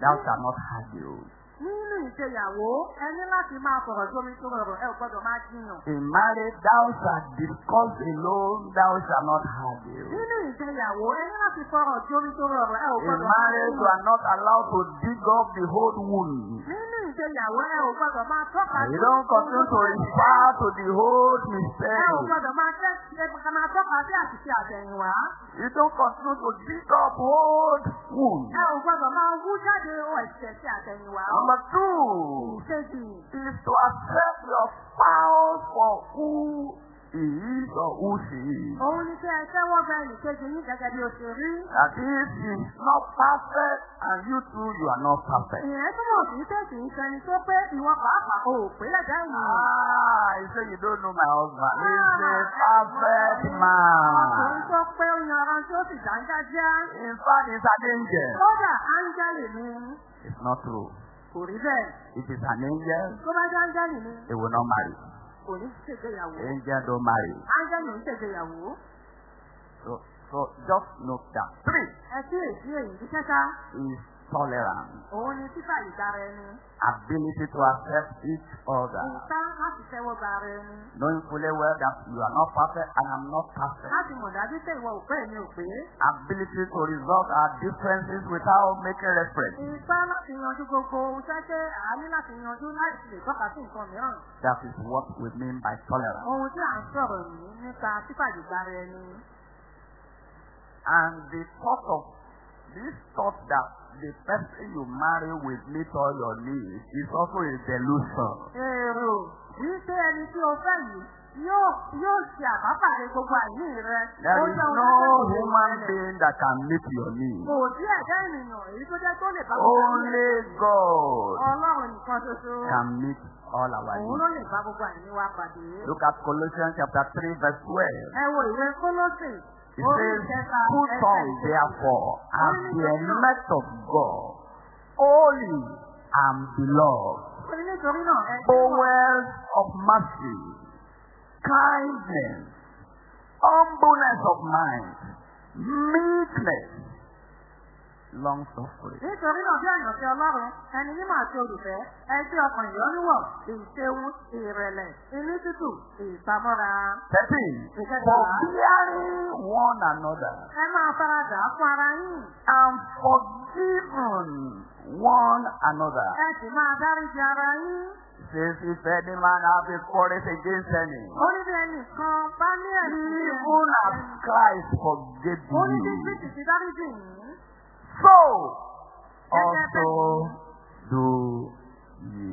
Thou shalt not argue. Nínú ìgbéyàwó, ẹ ní láti máa fọ̀rọ̀ sómi tó rọrùn, ẹ ò gbọ́dọ̀ máa jiyàn. In marriage, thou shalt discuss alone. Thou shalt not argue. Nínú ìgbéyàwó, ẹ ní láti fọ̀rọ̀ sómi tó rọrùn, ẹ ò In gbọ́dọ̀ máa marriage, you jiyàn. are not allowed to dig up the old wound. Nínú You don't continue to refer to the ò mistake. You don't continue to dig up old wounds. Number two is to accept your spouse for who is or who she is. Òun ni kí ẹ tẹ́wọ́ bẹ ìkejì yín gẹ́gẹ́ bí o ṣe rí. That is, he is not perfect and you too, you are not perfect. Ìyẹn túmọ̀ sí pé kì í ṣẹni tó pé ìwọ pàápàá o ò pé lẹ́dá ènìyàn. Ah, you say you don't know my husband. He's a perfect Ọkùnrin man. tó pé ó yanran tí ó sì dáńgájá. In fact, he's an angel. Kódà áńgẹ́lì ni It's not true. kò rí bẹ́ẹ̀. If it's an angel, Tó bá jẹ́ áńgẹ́lì ni he will not marry. Kò ní ṣègbéyàwó. Angel don't marry. Áńgẹ́lì ò ń ṣègbéyàwó. So, so just note that. Three Ẹ kí èsì èyí is tolerance. Òun ni fífà ìdára ẹni. Ability to accept each other. Ìta láti tẹ́wọ́ gba ara ẹni. Knowing fully well that you are not perfect and I'm not perfect. Láti mọ̀ dájú pé ìwọ ò pé èmi ò pé. Ability to resolve our differences without making reference. Ìta láti yanjú gbogbo tẹ́tẹ́ àání láti yanjú láti lè tọ́ka sí nǹkan mìíràn. That is what we mean by tolerance. Ohun tí à ń sọ̀rọ̀ yìí nípa fífà ìdára ẹni. And the thought of this thought that the person you marry will meet all your needs is also a delusion. Èrò yìí pé ẹni tí o fẹ́ yìí yóò yóò ṣe àbápàdé gbogbo àìní rẹ. There is no human being that can meet your needs. Kò sí ẹ̀dá ènìyàn èyí tó jẹ́ tó lè bá gbogbo àìní Only. God Ọlọ́run nìkan ṣoṣo. can meet all our Òun ló needs. lè bá gbogbo àìní wa pàdé. Look at Colossians chapter 3 verse 12. Ẹ wo ìwé Kólósè. Orí says, Put on therefore as the elect of God, holy and beloved, bowels of mercy, kindness, humbleness of mind, meekness, long suffering. Nítorí náà bí àyànfẹ́ Ọlọ́run, ẹni mímọ̀ àti olùfẹ́, ẹgbẹ́ ọkàn ìyọ́núwọ̀, ìṣeun, ìrẹ̀lẹ̀, inú tútù, ìpamọ́ra. 13. Because- Forbearing one another Ẹ máa faradà fún ara yín. and forgiving one another. Ẹ sì máa dáríji ara yín. Says if any man have a quarrel against any, Ó ní bí ẹnìkan bá ní ẹ̀sìn even as Christ forgave Ó ní bí you, Kristi ti dáríji yín. So also do ye.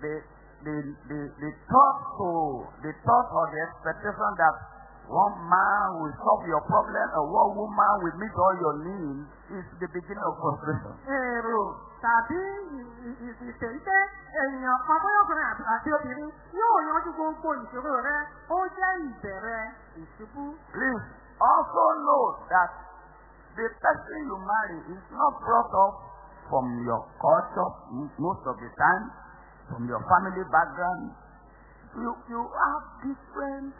The, the, the, the thought to, the thought or the expectation that one man will solve your problem or one woman will meet all your needs is the beginning of frustration. Èrò tàbí ìṣèǹtẹ́ èèyàn kan bóyá ọkùnrin àti obìnrin yóò yanjú gbogbo ìṣòro rẹ. Ó jẹ́ ìbẹ̀rẹ̀ ìṣubú. Please also note that the person you marry is not brought up from your culture most of the time, from your family background. You, you have different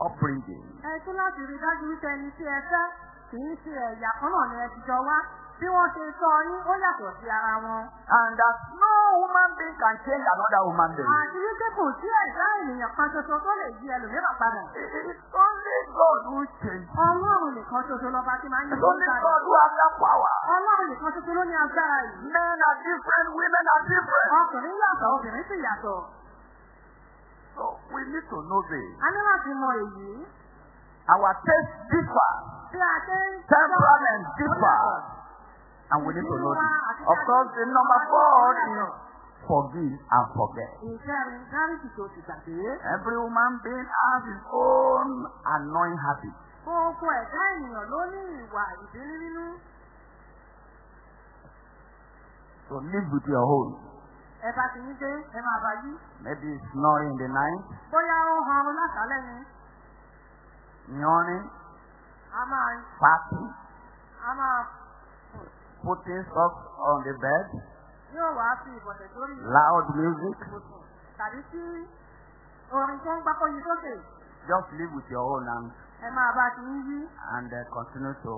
upbringing. Ẹ tún láti rí dájú wípé ẹni tí ẹ fẹ́ kì í ṣe ẹ̀yà kan náà ni ẹ ti jọ wá. Bí wọ́n ṣe sọ yín, ó yàtọ̀ sí ara wọn. And that no human being can change another human being. Àti wípé kò sí ẹ̀dá ènìyàn kan ṣoṣo tó lè yí ẹlòmíràn padà. It's only God who changes. Ọlọ́run nìkan ṣoṣo lọ́ba tí máa ń yí It's only padà. God who has that power. Ọlọ́run nìkan ṣoṣo ló ní agbára yìí. Men are different, women are different. Ọkùnrin yàtọ̀, obìnrin sì yàtọ̀. So we need to know this. A ní láti mọ èyí. Our taste differ. Bí a ṣe ń Temperament differ. And we need to know this. Of course, the number four is forgive and forget. Every human being has his own annoying habit. Gbogbo ẹ̀dá ènìyàn ló ní ìwà ìbínú nínú. So live with your own. Ẹ bá ti ní dé, ẹ máa bá yí. Maybe snoring in the night, Bóyá ó han ọrùn lásàálẹ̀ ni. yawning, A máa farting, a máa putting stuff on the bed, yóò wá fi ìbọ̀dẹ̀ sórí loud music. ibùsùn. Tàbí tí orin tó ń gbákọ́ yí sókè. Just live with your own and, Ẹ máa bá ti ń yí. and uh, continue to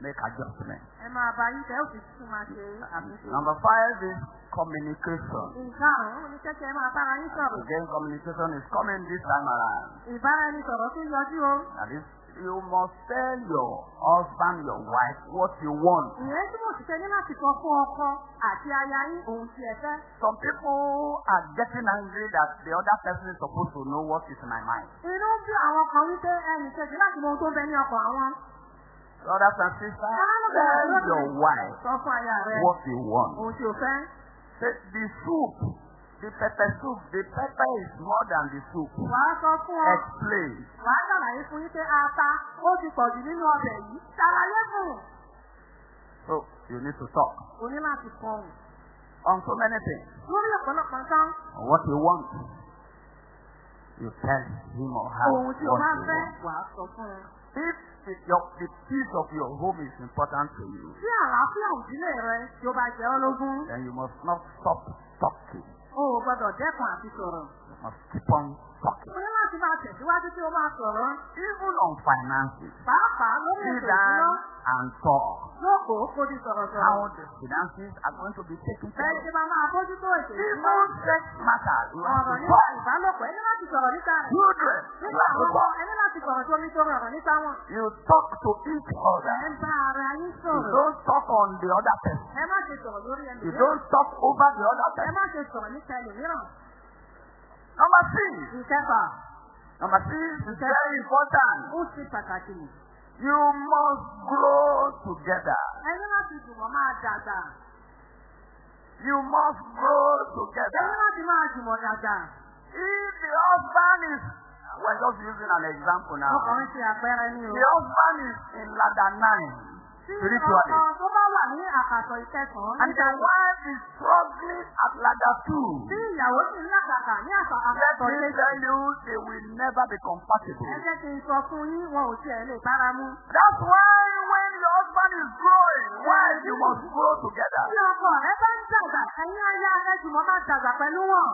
make adjustments. Ẹ máa bá yí tẹ́ òfin tún máa ṣe àtúnṣe. Number five is communication. Ìkarùn-ún ní kẹ́kẹ́ máa bára yín sọ̀rọ̀. Again, communication is coming this time around. Ìbára ẹni sọ̀rọ̀ tó yọjú o. That is, you must tell your husband, your wife, what you want. Ìyẹn tí mo sì ṣe ní láti sọ fún ọkọ àti aya yín ohun tí ẹ fẹ́. Some people are getting angry that the other person is supposed to know what is in my mind. Inú bí àwọn kan wípé ẹnì kejì láti mọ ohun tó ń bẹ ní ọkọ̀ àwọn. Brothers and sisters, tell your wife what you want. fẹ́. Say, the soup, the pepper soup, the pepper is more than the soup. Wàá sọ fún ọ. Explain. Wàá ṣàlàyé fún yín pé ata ó ti pọ̀ jù nínú ọbẹ̀ yìí. Ṣàlàyé fún. So you need to talk O ní láti fọhùn. on so many things. Lórí ọ̀pọ̀lọpọ̀ On what you want. You tell him or her ohun tí o bá fẹ́ want. wàá sọ fún un. If the, your, the peace of your home is important to you, Tí àlàáfíà òdílé rẹ tí ó bá jẹ́ ọ́ lógún, then you must not stop talking. O gbọdọ̀ dẹ́kun àti sọ̀rọ̀. Must keep on talking. O ní láti máa tẹ̀síwájú tí o máa sọ̀rọ̀. Even on finances. Pàápàá lórí ètò ìṣúná, and talk. jókòó kó di sọ̀rọ̀ sọ̀rọ̀. How the finances are going to be taken care of. ṣe máa máa bójútó ètò ìṣúná. Even sex matters, you have Ọ̀rọ̀ to nípa talk. ìbálòpọ̀ ẹni láti sọ̀rọ̀ níta rẹ̀. Children, you talk. ẹni láti sọ̀rọ̀ tó ní sọ̀rọ̀ ọ̀rọ̀ níta wọn. You talk to each other. Ẹ ń bá ara yín You don't talk on the other person. Ẹ má ṣe sọ̀rọ̀ lórí You don't talk over the other Ẹ person. má ṣe sọ̀rọ̀ níta ẹlòmíràn. Number three. Ìkẹfà, Number three is very important. ó ṣe pàtàkì. You must grow together. Ẹni láti jùmọ̀ máa dàgbà. You must grow Ẹni together. láti máa jùmọ̀ dàgbà. If the husband is, we're just using an example now. Ọkùnrin ṣe àpẹẹrẹ ní o. The husband is in ladder nine spiritually. ọkọ tó bá wà ní àkàtọ̀ ìkẹsàn-án And the wife is struggling at ladder two. tí ìyàwó sì ń làkàkà ní àkà- Let àkàtọ̀ me tell you, they will never be compatible. Ẹ jẹ́ kí n sọ fún yín, wọn ò tiẹ̀ lè bára mu. That's why when your husband is growing, why you must grow together. Tí ọkọ rẹ bá ń dàgbà, ẹ̀yin aya ẹjùmọ̀ máa dàgbà pẹ̀lú wọn.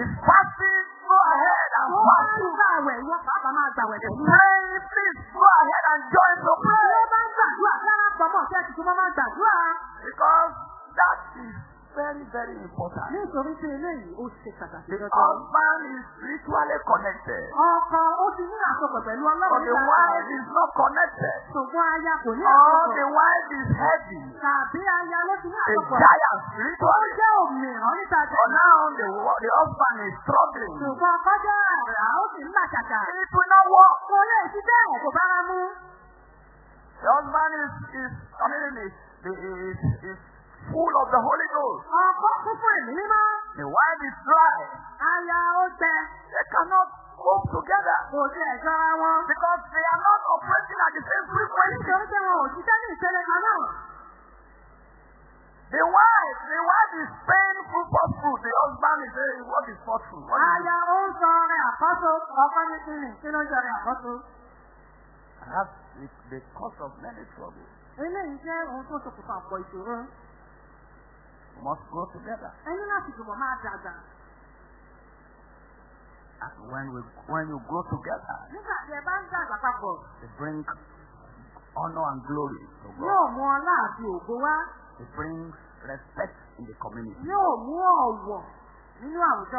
It's fasting, go ahead and Ó máa ń fast. gbàwẹ̀, ìwọ pàápàá máa gbàwẹ̀ pẹ̀lú wọn. Pray, please go ahead and join to Tí pray. ó bá ń gbàdúrà, dára pọ̀ mọ́ sí ẹ̀sìn tó máa gbàdúrà. Because that is very, very important. Nítorí pé eléyìí ó ṣe pàtàkì lọ́jọ́. husband is spiritually connected, Ọkọ ó ti ní àsopọ̀ pẹ̀lú but ọlọ́run the wife is not connected. Ṣùgbọ́n aya kò ní Or àsopọ̀. the wife is heavy, Tàbí aya ló ti ní a àsopọ̀. giant Ó spiritually. jẹ́ òmìnira níta But tẹ̀lé. now the, the husband is struggling. Ṣùgbọ́n ọkọ jẹ́ àrà ó sì ń will not work. Kò lè sí bẹ́ẹ̀ kò bára mú. The husband is, is I mean, is, is, is full of the Holy Ghost. Ọkọ kún fún ẹ̀mí mímọ́. The wife is dry. Aya ó gbẹ. They cannot cope together Kò sí ẹ̀jọ́ ara wọn. because they are not operating at the same frequency. Nítorí pé wọn ò ṣiṣẹ́ ní ìṣẹ̀lẹ̀ kan náà. The wife, the wife is paying full for food. The husband is saying, what is for food? What is Aya ó ń sọ ọrẹ àkọ́so. Ọkọ ní kíni kí ló ń jẹ ọrẹ àkọ́so. And that's the, the cause of many troubles. Eléyìí jẹ́ ohun tó ṣokùnfà ọ̀pọ̀ ìṣòro. Must go together. And when we when you grow together, it brings honor and glory to God. It brings respect in the community.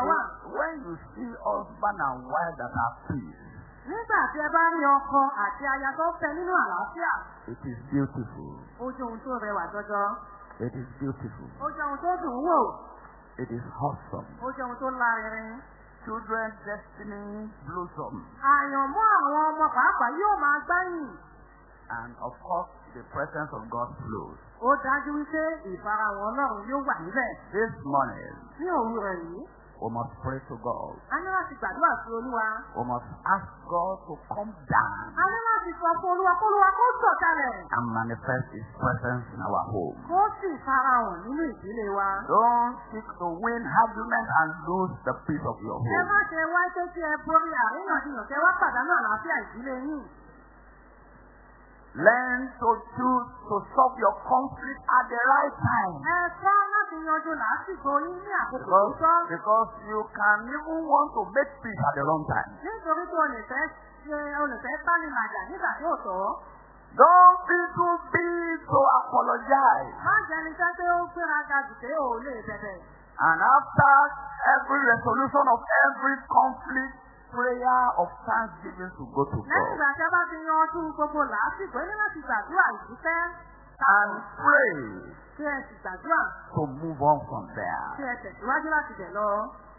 Wá. When you see husband and wife that are peace, Nígbà tí ẹ bá rí ọkọ àti aya tó fẹ́ nínú àlàáfíà, it is beautiful. ó jẹ́ ohun tó rẹwà jọjọ. It is beautiful. Ó jẹ́ ohun tó dùn ún wò. It is wholesome. Ó jẹ́ ohun tó lárinrin. Children's destiny blossom. Àyànmọ́ àwọn ọmọ pàápàá yóò máa gbáyìn. And of course, the presence of God flows. Ó dájú wípé ìfarahàn Ọlọ́run yóò wà níbẹ̀. This morning, Ní òwúrọ̀ yìí, we must pray to God. a ní láti gbàdúrà sí Olúwa. We must ask God to come down A ní láti sọ fún Olúwa kó Olúwa kó sọ̀kalẹ̀. and manifest His presence in our home. Kó sì farahàn nínú ìdílé wa. Don't seek to win argument and lose the peace of your Ẹ má home. ṣe wá pé kí ẹ borí àríyànjiyàn kẹ wá pàdánù àlàáfíà ìdílé yín. Learn to choose to solve your conflict at the right time. Ẹ kọ́ láti yanjú làásìgbò yín ní àkókò tó Because, tọ́. because you can even want to make peace at the wrong time. Nítorí pé o lè fẹ́ ṣe o lè fẹ́ bá ní màjà nígbà tí ò tọ́. Don't be too big to apologize. Má jẹ́ ní sẹ́ pé ó gbéraga jù pé ò lè bẹ̀bẹ̀. And after every resolution of every conflict, prayer of thanksgiving to go to Lẹ́yìn God ìgbà tí a bá ti yanjú gbogbo làásìgbò ní láti gbàdúrà ìdúpẹ́. and pray Kí ẹ sì gbàdúrà. to move on from Kí there. ẹ tẹ̀síwájú láti bẹ̀ lọ.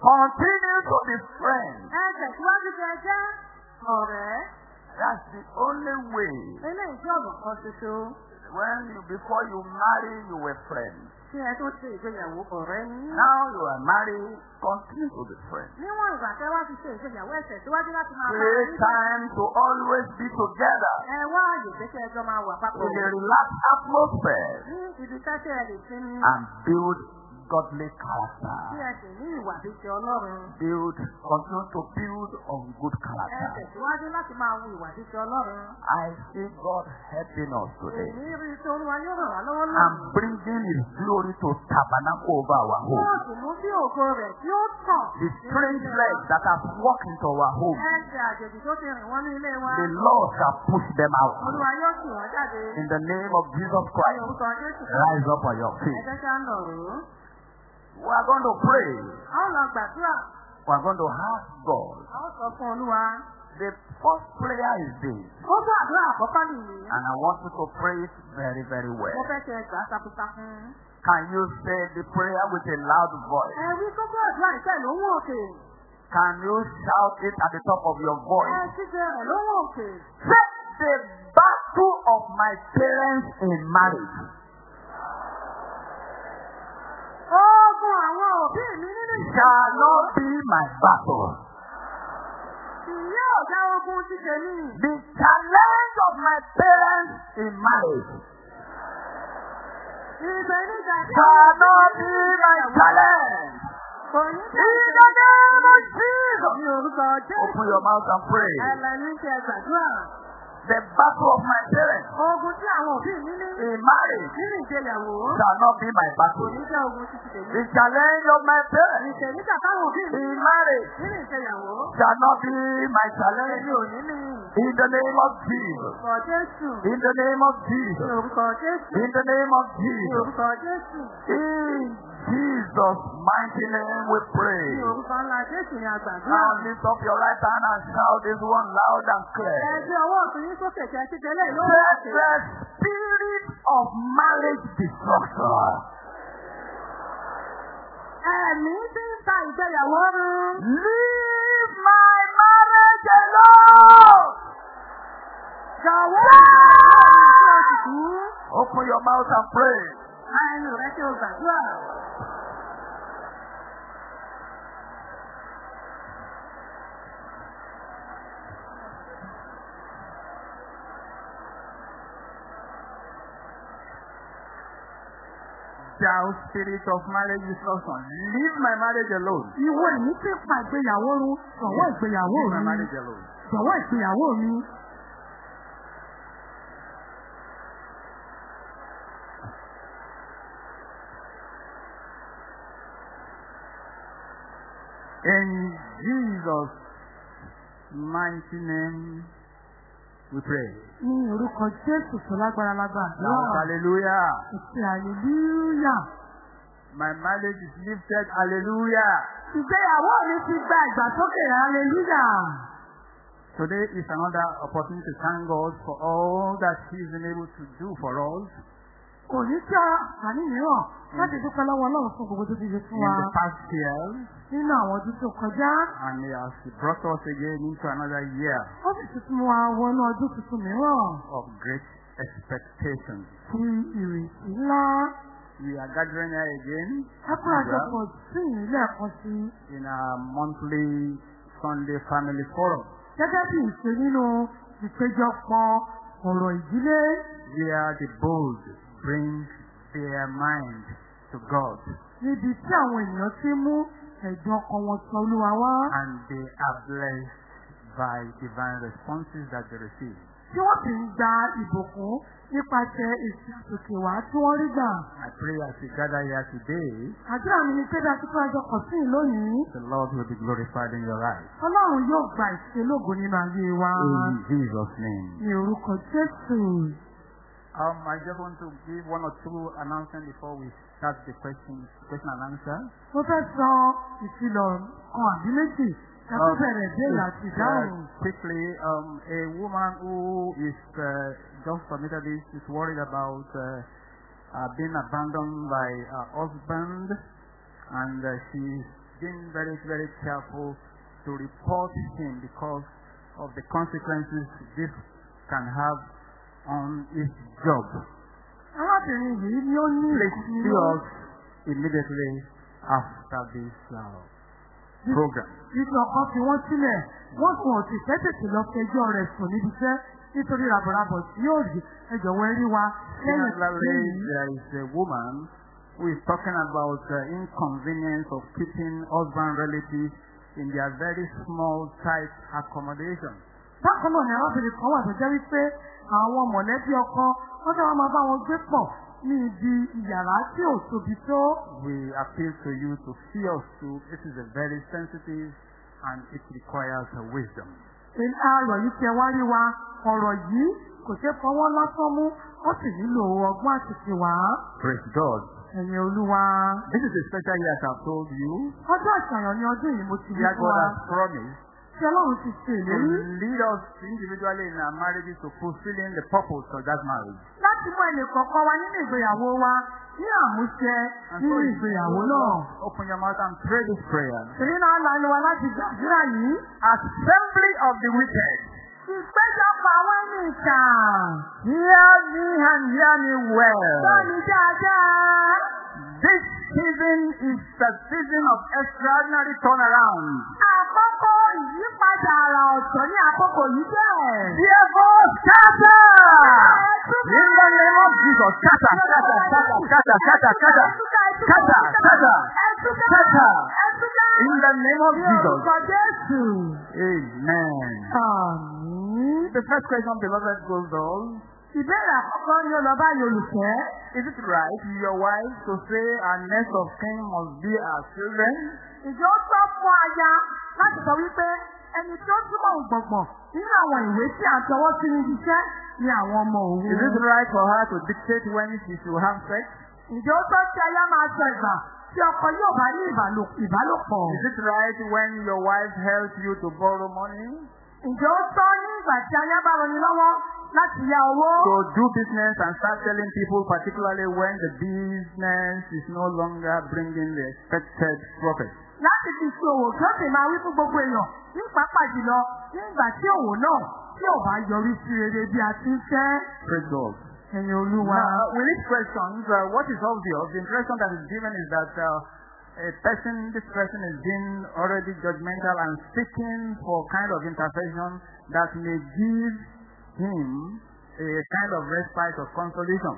Continue to be friends. Ẹ tẹ̀síwájú kí ẹ jẹ́ ọ̀rẹ́. That's the only way. Eléyìí jẹ́ ọ̀nà kan ṣoṣo. When you before you marry, you were friends. Kí ẹ tó ṣe ìgbéyàwó ọ̀rẹ́ ní. Now you are married, continue to be friends. Níwọ̀n ìgbà tẹ́ wá ti ṣe ìgbéyàwó ẹ tẹ̀síwájú láti máa bá Create time to always be together Ẹ wá àyè pé kí ẹjọ́ máa wà papọ̀. in a relaxed atmosphere Ní ibi tẹ́tẹ́ ẹ lè sinmi. and build godly character. ẹ sì ní ìwà bí Ọlọ́run. Build, continue to build on good Ẹ character. tẹ̀síwájú láti máa wu ìwà bí Ọlọ́run. I see God helping us today Èmi rí i tí Olúwa yóò ràn wá lọ́wọ́ and bringing His glory to tabernacle over our Yóò home. sì mú bí ògo rẹ̀ tí ó tàn. The strange legs that have walked into our home, Ẹsẹ̀ àjèjì tó ti rìn wọ́n ní ilé wa. the Lord shall push them out. Olúwa yóò sì wọ́n jáde. In the name of Jesus Christ, rise up on your Ẹ feet. jẹ́ kí á nà ró. We are going to pray. Ó lọ gbàdúrà. We are going to ask God. Ó sọ fún Olúwa. The first prayer is this, Ó bá àdúrà àkọ́kọ́ nìyí. and I want you to pray it very, very Mo well. fẹ́ ẹ takuntakun. Can you say the prayer with a loud voice? Ẹ wí kókó àdúrà òkè. Can you shout it at the top of your Ẹ voice? òkè. Say the battle of my parents in marriage. Ogun àwọn òbí mi nínú shall not be my battle. Ìyá ọ̀gá ogun ti tèmi. The challenge of my parents in marriage Ìgbènijà tí shall not be my challenge. In the name of Jesus. Open your mouth and pray. Ẹlẹ́ni ṣe gbàdúrà. The battle of my parents Ogun tí àwọn òbí mi ní. in marriage Nínú ìgbéyàwó. shall not be my Kò battle. ní jẹ́ ogun ti tèmi. The challenge of my parents Ìgbènijà táwọn òbí mi in marriage nínú ìgbéyàwó. shall not be my Èmi challenge. ò ní ní. In the name of Jesus. In the name of Jesus. In the name of Jesus. In Jesus' mighty name we pray. Now lift up your right hand and shout this one loud and clear. wọ́n the spirit of marriage destruction. Ẹ̀mí tí ń ta ìgbéyàwó run. Leave my marriage alone. Jọ̀wọ́ mi tí o. Open your mouth and pray. Ẹnu rẹ tí o gbàdúrà. Thou spirit of marriage destruction. Leave my marriage alone. Ìwọ èmi tí pa ìgbéyàwó run. Jọ̀wọ́ ìgbéyàwó Leave my mi. marriage alone. Jọ̀wọ́ ìgbéyàwó mi. In Jesus' mighty name we pray. Ní orúkọ Jésù tó lágbára lágbára. Now, hallelujah. Ìpè àlèlúyà. My marriage is lifted. Hallelujah. Ìgbéyàwó mi ti gba ìgbàsókè àlèlúyà. Today is another opportunity to thank God for all that He is able to do for us Kò ní sí àǹfààní mìíràn láti dúpẹ́ lọ́wọ́ Ọlọ́run fún gbogbo tó ti ṣe fún in wa. the past year, nínú àwọn ọdún tó kọjá. and He has brought us again into another year. Ó sì tuntun mú wa wọnú ọdún tuntun mìíràn. Of great expectations. fi ìrètí ńlá. We are gathering here again. Kápẹ́ àjọpọ̀ sí ẹ̀kọ́ sí. in our monthly Sunday family forum, Gẹ́gẹ́ bí ìṣe nínú ìpéjọpọ̀ ọ̀rọ̀ ìdílé. Where the bold bring their mind to God níbi tí àwọn ènìyàn ti mú ẹ̀dùn ọkàn wọn sọ Olúwa wá. and they are blessed by divine responses that they receive. Tí wọ́n sì ń gba ìbùkún nípasẹ̀ èsì àtòkè wá tí wọ́n rí gbà. I pray as we gather here today, Àdúrà mi ni pé bí a ti àjọpọ̀ sí yìí lónìí. the Lord will be glorified in your life. Ọlọ́run yóò gba ìṣelógo nínú ayé wa. In Jesus' name. Ní orúkọ Jésù. Um, I just want to give one or two announcements before we start the questions, question and answer. Mo fẹ́ sọ ìfilọ̀ kan àbí méjì Ẹ tún bẹ̀rẹ̀ ìbéèrè àti Uh, ìdáhùn. quickly, um, a woman who is uh, just submitted this is worried about uh, uh, being abandoned by her husband, and uh, she's being very, very careful to report him because of the consequences this can have on his job. Arábìnrin yìí ni ó ní ìkùnú. us immediately after this uh, program. Ibi ọkọ fi wọ́n sílẹ̀, wọ́n fún òṣìṣẹ́ tètè lọ fẹjọ́ rẹ̀ sùn níbi iṣẹ́ nítorí ràbọ̀ràbọ̀ tí yóò rí ẹjọ̀wọ́ ẹrí wa lẹ́yìn lẹ́yìn. there is a woman who is talking about the inconvenience of keeping husband relatives in their very small, tight accommodation. Bákan náà ni arábìnrin kan wà tó jẹ́ wípé àwọn mọ̀lẹ́bí ọkọ wọ́n fẹ́ wá máa bá wọn gbé pọ̀ ní ibi ìyàrá tí ò tóbi tó. We appeal to you to see us through. This is a very sensitive and it requires a wisdom. Ayọ̀ yìí tẹ wá rí wa, ọ̀rọ̀ yìí kò ṣe fọwọ́ lásán mú, ó sì nílò ọgbọ́n àtìkì wá. Praise God. Ẹ̀yin olúwa. This is a special year as I've told you. Ọjọ́ àṣàyàn ni ọdún yìí mo ti rí Dear fún God wa. has promised Tí Ọlọ́run ti ṣe to ìlérí lead us individually in our marriages to fulfilling the purpose of that marriage. láti mú ẹnì kọ̀ọ̀kan wa nínú ìgbéyàwó wa ní àmúṣẹ nínú ìgbéyàwó you náà. open your mouth and pray this prayer. Èyí náà lanu wa láti gbàdúrà yìí. Assembly of the wicked. Ìpéjọpọ̀ àwọn ẹni ìkà. Hear me and hear me well. Bọ́ọ̀lù dáadáa. This season is the season of extraordinary turnaround. Àkókò ìyípadà àrà ọ̀tọ̀ ní àkókò yìí jẹ́. Therefore, scatter! In the name of Jesus, scatter, scatter, scatter, scatter, scatter, scatter, scatter, scatter, scatter. In the name of Jesus. Amen. Àmín. The first question, beloved, goes on. Ìbéèrè àkọ́kọ́ ni ó lọ báyìí olùfẹ́. Is it right your wife to say our next of kin must be our children? Ìjọ ó tọ́ fún aya láti sọ wípé ẹni tó túmọ̀ gbọ̀ngbọ̀n nínú àwọn ìwé tí ń tọwọ́ sí níbi iṣẹ́ ni àwọn ọmọ òun. Is it right for her to dictate when she should have sex? Ìjọ ó tọ́ tí aya máa sọ ìgbà tí ọkọ yóò bá ní ìbálò- ìbálòpọ̀. Is it right when your wife helps you to borrow money? Ìjọ ó tọ́ ní ìgbà tí aya bá rọni lọ́wọ́ láti yá owó. To do business and start telling people, particularly when the business is no longer bringing the expected profit. Láti fi ṣòwò kí ó sì máa wí fún gbogbo èèyàn ní pàápàá jùlọ ní ìgbà tí òwò náà tí ò bá yọrí sí rere bí a ti ń fẹ́. Praise God. Ẹ̀yin olúwa. Now, with these questions, uh, what is obvious, the impression that is given is that uh, a person, this person is being already judgmental and seeking for kind of intervention that may give him a kind of respite of consolation.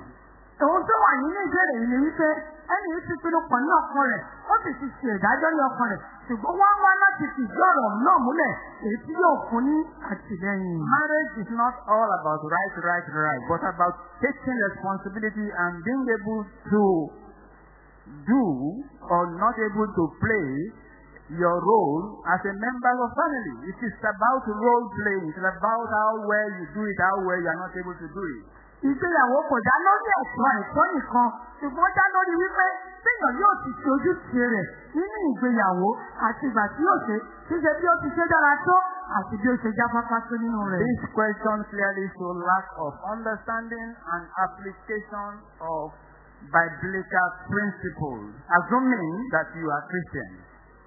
Òun tó wà nínú ìbéèrè yìí wípé ẹni yìí ti pinnu pọ̀ ní ọkàn rẹ̀, ó sì ti ṣe ìdájọ́ ní ọkàn rẹ̀, ṣùgbọ́n wọ́n wá láti fi ìdí ọ̀rọ̀ náà múlẹ̀ èyí tí yóò fún ní àtìlẹ́yìn. Marriage is not all about right, right, right, but about taking responsibility and being able to do or not able to play your role as a member of family. It is about role playing. It's about how well you do it, how well you are not able to do it. Ìgbéyàwó kò dá lórí ẹ̀tọ́ ẹ̀tọ́ nìkan, ṣùgbọ́n dá lórí wípé téèyàn yóò ti ṣe ojúṣe rẹ̀ nínú ìgbéyàwó àti ìgbà tí yóò ṣe ṣíṣe bí ó ti ṣe dára tó àti bí ó ṣe jáfáfá tó nínú rẹ̀. This question clearly show lack of understanding and application of biblical principles, assuming that you are Christian.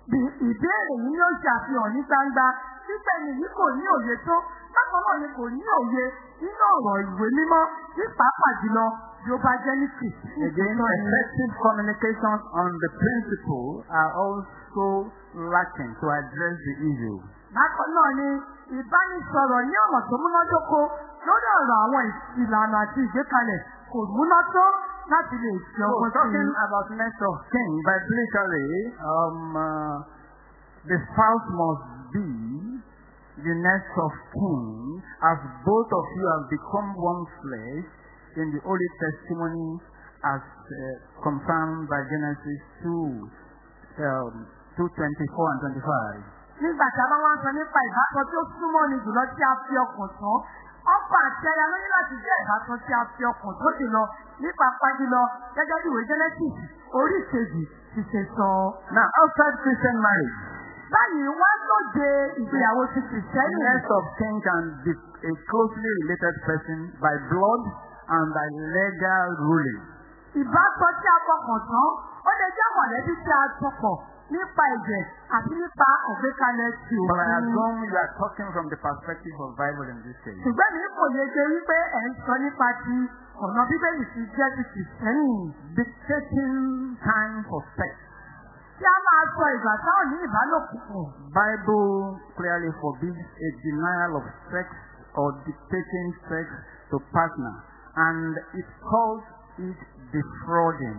Ìbéèrè yìí ni ó ṣàfihàn ní gbangba wípé nìyí kò ní òye tó bákan náà ni kò ní òye nínú ọ̀rọ̀ ìwé mímọ́ ní pàápàá jùlọ bí ó bá jẹ́ ní kìsì. Again, effective communication on the principle are also lacking to address the issue. Bákan náà ni ìbánisọ̀rọ̀ ní ọ̀nà tó múnádóko lórí ọ̀rọ̀ àwọn ìlànà àti ìgbékalẹ̀ kò múná tó láti lè ṣe So, talking about next of kin, biblically, um, uh, the spouse must be the next of kin, as both of you have become one flesh in the Holy Testimony as uh, confirmed by Genesis 2, um, 2, 24 and 25. Nígbà tí a bá wá ń sọ nípa ìbátan tí ó súnmọ́ ni jùlọ tí a fi ọkàn tán, ọkọ̀ àti ẹ̀yà ló ní láti jẹ́ ìbátan tí a fi ọkàn tó jùlọ nípa pàjùlọ gẹ́gẹ́ bí ìwé Genesis orí ìkejì ti ṣe sọ. Now, outside Christian marriage, Báyìí wọ́n lóde ìgbéyàwó ti kìrìsìtẹ́nì. Next of kin can be a closely related person by blood and by legal ruling. Ìbátan tí a fọkàn tán, ó lè jẹ́ mọ̀lẹ́bí tí a sọpọ̀ nípa ẹ̀jẹ̀ àti nípa àgbékalẹ̀ ti But I assume you are talking from the perspective of Bible in this case. Ṣùgbọ́n mi kò lè ṣe wípé ẹ̀ ń sọ nípa ti ọ̀nà bíbélì ti jẹ́ ti kìrìsìtẹ́nì. Dictating time for sex. Tí a máa sọ ìgbà táwọn ní ìbálòpọ̀. Bible clearly forbids a denial of sex or dictating sex to partner, and it calls it defrauding.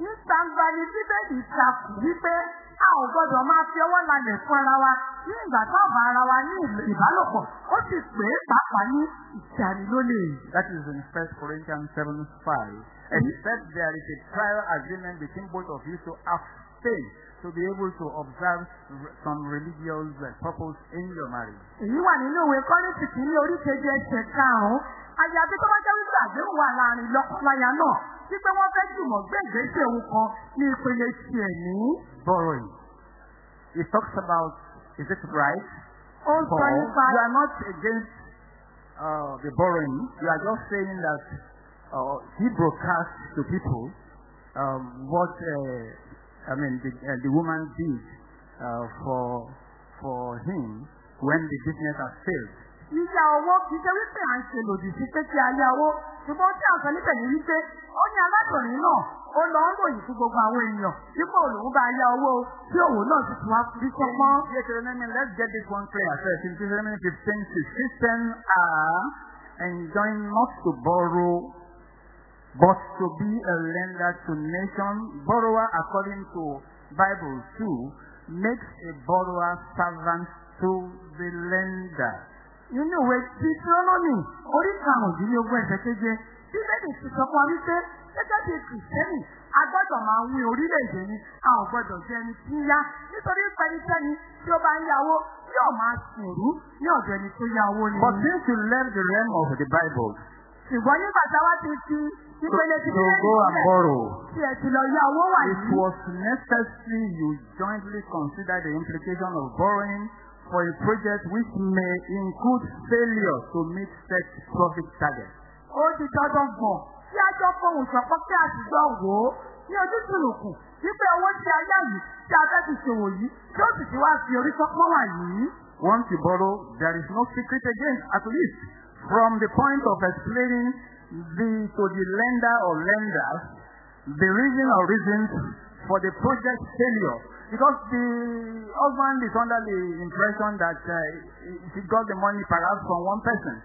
Ní gbangba ni bíbélì takù wípé a ò gbọdọ̀ máa fi ọwọ́ lalẹ̀ fún ara wa ní ìgbà ò bá ara wa ní ìbálòpọ̀. Ó sì pé pàápàá ní ìjànilólè. That is in 1 Corinthians 7 5. Except there is a trial agreement between both of you to abstain to be able to observe some religious uh, purpose in your marriage. Èyí wà nínú ìwé Kọ́rìntì kìíní oríkejì ẹsẹ̀ karùn-ún. Àyàfi tó bá jẹ́ wípé àdéhùn wà láàárín lọ́kọláya náà wípé wọ́n fẹ́ jùmọ̀ gbé ìgbésẹ̀ òun kan ní ìpele tiẹ̀ ní. Borrowing. It talks about, is it right? Ó sọ nípa you are not against uh, the borrowing. You are just saying that uh, he broadcast to people um, what uh, I mean the, uh, the woman did uh, for for him when the business has failed. Yíyá owó kì ṣe wípé à ń ṣe lòdì sí pé kí a yá owó. Ṣùgbọ́n tí a níbẹ̀ ni wípé ó ní alákùnrin náà ó lọ ń ròyìn fún gbogbo àwọn èèyàn dípò òun bá yá owó tí òun náà ti tún wá fi sọpọ́n. Deuteronomy, let's get this one clear first. In Deuteronomy 15, 6, Christians are enjoined not to borrow, but to be a lender to nation. Borrower, according to Bible 2, makes a borrower servant to the lender. Nínú ìwé Títíọ́nọ́mì orí karùn-ún-dín-lógún ẹsẹ̀ keje, Bíbélì ti sọ fún wa wípé gẹ́gẹ́ bí Kìrìsìtẹ́nì, a gbọ́dọ̀ máa wí orílẹ̀-èdè ni, a ò gbọ́dọ̀ jẹ́ ẹni tí ń yá. Nítorí pẹ́nikẹ́ni tí ó bá ń yáwó yóò máa sìnrú ní ọ̀dọ̀ ẹni tó yá owó ni. But since you left the realm of the Bible Ṣùgbọ́n nígbà tá a wá ti fi ìpele ti and borrow, tí ẹ ti lọ yá owó wà It yìí. was necessary you jointly consider the implication of borrowing for a project which may include failure to meet set profit targets. Ó ti dandan gbọ̀n tí a jọ fohùn ṣọ̀pọ̀ kí a sì jọ wò ó ní ojú tùrùkù wípé owó tí a yá yìí tí a fẹ́ fi ṣòwò yìí tí ó sì ti wá fi orí sọ́pọ̀ wà yìí. Once you borrow, there is no secret again, at least from the point of explaining the, to the lender or lenders the reason or reasons for the project failure. Because the husband is under the impression that uh, he got the money perhaps from one person.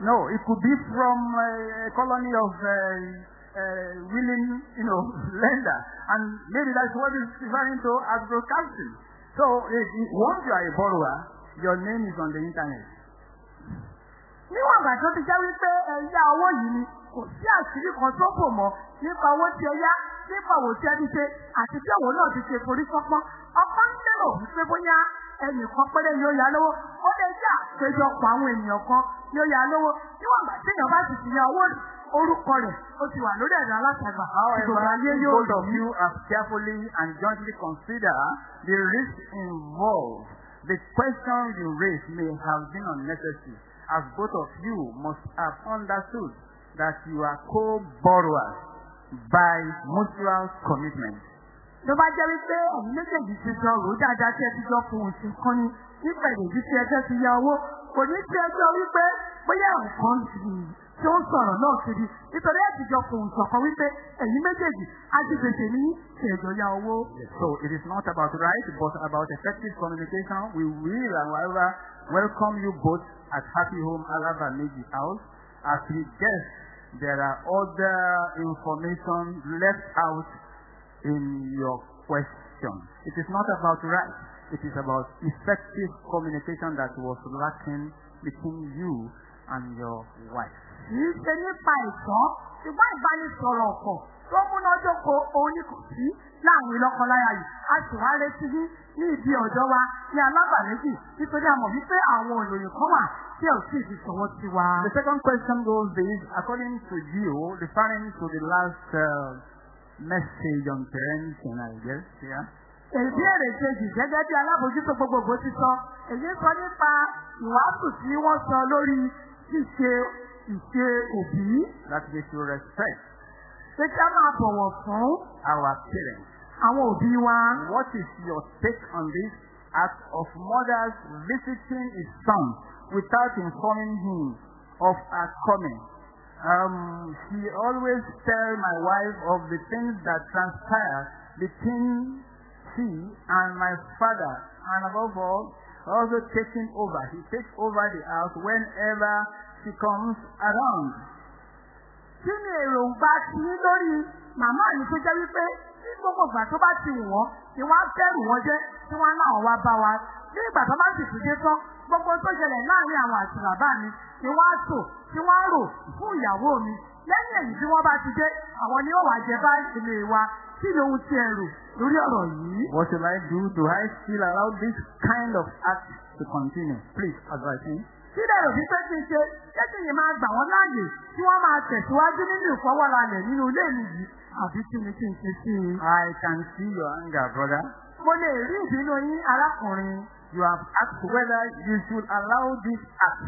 No, it could be from uh, a colony of uh, uh, willing, you know, lender. And maybe that's what he's referring to as broadcasting. So if, if, once you are a borrower, your name is on the internet. Níwọ̀n tó ti jẹ́ wípé ẹ yá owó yìí ni kò sí àṣírí kan tó bò mọ́ nípa owó tí ẹ yá nípa òwò tí ẹ ti ṣe àti tí òwò náà ti ṣe forí sọ́pọ́n. Ọkọ ń lérò wípé bóyá ẹnìkan péré yóò yá lówó. Ó lè jẹ́ àpéjọpọ̀ àwọn ènìyàn kan yóò yá lówó. Níwọ̀n ìgbà tí èèyàn bá sì ti yá owó orúkọ rẹ̀ ó ti wà lórí ẹ̀rọ alátagbà. However, both of you have carefully and jointly consider the risk involved, the question you raise may have been unnecessary, as both of you must have understood that you are co-borrowers by mutual commitment. Ló bá jẹ́ wípé ẹ̀yin méjèèjì ti jọ rò dáadáa tí ẹ ti jọ fohùn sí kan ni nípa ìrètí tí ẹjọ́ ti ya owó. Kò ní sí ẹjọ́ wípé bóyá nǹkan tí ó ń sọ̀rọ̀ náà kiri nítorí ẹ̀ ti jọ fohùn sọ̀kan wípé ẹ̀yin méjèèjì ajígbèsè ní tí ẹjọ́ ya owó. So it is not about right, but about effective communication. We will, however, welcome you both at Happy Home Alaba Meji House. As we guess, there are other information left out in your question. It is not about right. It is about effective communication that was lacking between you and your wife. Kìí ṣe nípa ìtàn ṣùgbọ́n ìbánisọ̀rọ̀ ọ̀pọ̀ tó òun ni kò sí láàárín lọ́kọláya yìí. A sì wá retí ní ní ibi ọ̀dọ́ wa ní alábàlẹ́jì nítorí a mọ̀ wípé àwọn òròyìn kan wà tí ò sì fi sọ̀wọ́ sí wa. The second question goes this, according to you, referring to the last uh, message on parenting, I guess, yeah. Ìbéèrè kejì gẹ́gẹ́ bí alábòójútó gbogbogbò ti sọ, èyí sọ nípa ìwàásù tí wọ́n sọ lórí ṣíṣe ìṣe òbí. That we should respect Kí a máa bọ̀wọ̀ fún our parents. àwọn òbí wa. What is your take on this act of mothers visiting his son without informing him of her coming? Um, she always tell my wife of the things that transpire between she and my father, and above all, also taking over. He takes over the house whenever she comes around. Kí ni èròǹgbà ti ní lórí màmá yìí tó jẹ́ wípé ní gbogbo ìgbà tó bá ti wù wọ́n, wọ́n á bẹ̀rù wọn jẹ́ tí wọ́n náà wá bá wa. Ní ìgbà tó bá sì ti dé tán, gbogbo tó ṣẹlẹ̀ láàárín àwọn àti bàbá mi ni wọ́n á tò tí wọ́n á rò fún ìyàwó mi. Lẹ́yìn èyí tí wọ́n bá ti dé, àwọn ni ó wà jẹ bá ilé wa. Kí ni ohun tí ẹ rò lórí ọ̀rọ̀ yìí? What should I do? Do I still allow this kind of act to continue? Please advise me. Kí lè rò wípé kí n ṣe ṣé kí n máa gbà wọ́n láàyè tí wọ́n máa tẹ̀síwájú nínú ìfọwọ́ralẹ̀ nínú ilé mi yìí àbí kí ni kí n ṣe sí i? I can see your anger, brother. Mo lè rí ìbínú yín arákùnrin. You have asked whether you should allow this act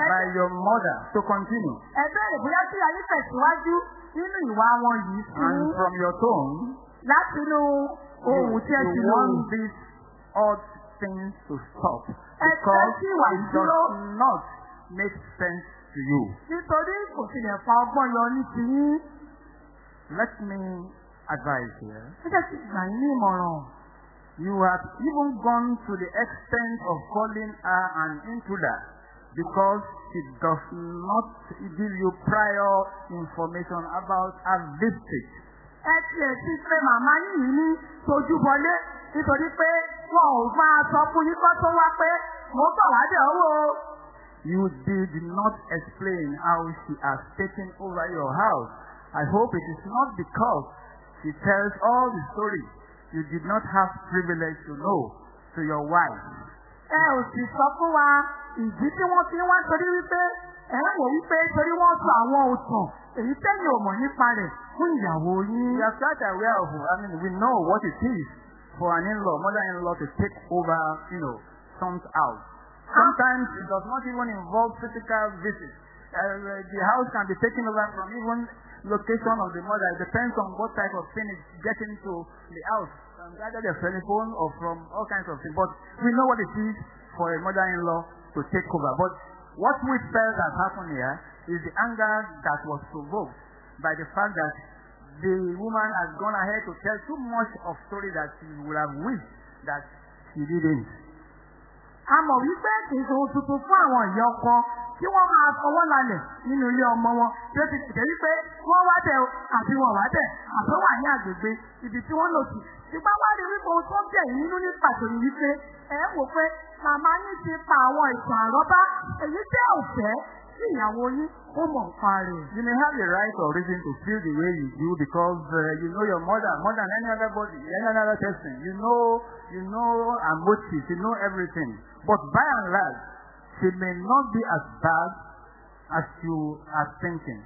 by your mother to continue. Ẹ bẹ̀rẹ̀ bóyá kí ayé tẹ̀síwájú nínú ìwà wọn yìí sí And from your tone, láti inú ohun you, tí ẹ ti you lò. want these odd things to stop because it does not make sense to you. nítorí kò tilẹ̀ fa ọgbọ́n yọ ní ti yín. Let me advise here. Ẹ jẹ́ kí ìgbà yín ní ìmọ̀ràn. You have even gone to the extent of calling her an intruder because she does not give you prior information about her visit. Ẹ tiẹ̀ ti pé màmá yìí ní tojúbọlé nítorí pé wọn ò máa sọ fún yín kó tó wá pé mo bọ̀ wá. You did not explain how she has taken over your house. I hope it is not because she tells all the story you did not have privilege to know to your wife. Ẹ ò sì sọ fún wa ìdí tí wọ́n fi wá torí wípé ẹ ń wò wípé torí wọ́n sọ àwọn òtàn èyí tẹ́yìn ò mọ̀ nípa rẹ̀ fún ìyàwó yín. We are quite aware of, I mean, we know what it is for an in-law, mother-in-law to take over, you know, some's house. Sometimes it does not even involve physical visits. Uh, the house can be taken over from even location of the mother. It depends on what type of thing is getting to the house. From either the telephone or from all kinds of things. But we know what it is for a mother-in-law to take over. But what we felt has happened here is the anger that was provoked by the fact that the woman has gone ahead to tell too much of story that she would have wished that she didn't. A mọ̀ wípé kì tuntun fún àwọn ìyá ọkọ tí wọ́n máa fọwọ́ lalẹ̀ nínú ilé ọmọ wọn tí ó ti tẹ̀lé wípé wọ́n wá tẹ̀ àbí wọ́n wá tẹ̀ àbí wà ní àgbègbè ibi tí wọ́n lò sí. Ṣùgbọ́n wá rí wípé ohun tó ń bẹ̀ nínú ní pàtó ni wípé ẹ wò pé màmá yín ti pa àwọn ìtàn àrọ́bá èyí tẹ́ ò fẹ́ You may have the right or reason to feel the way you do because uh, you know your mother more than any other body, any other person. You know, you know her motives, you know everything. But by and large, she may not be as bad as you are thinking.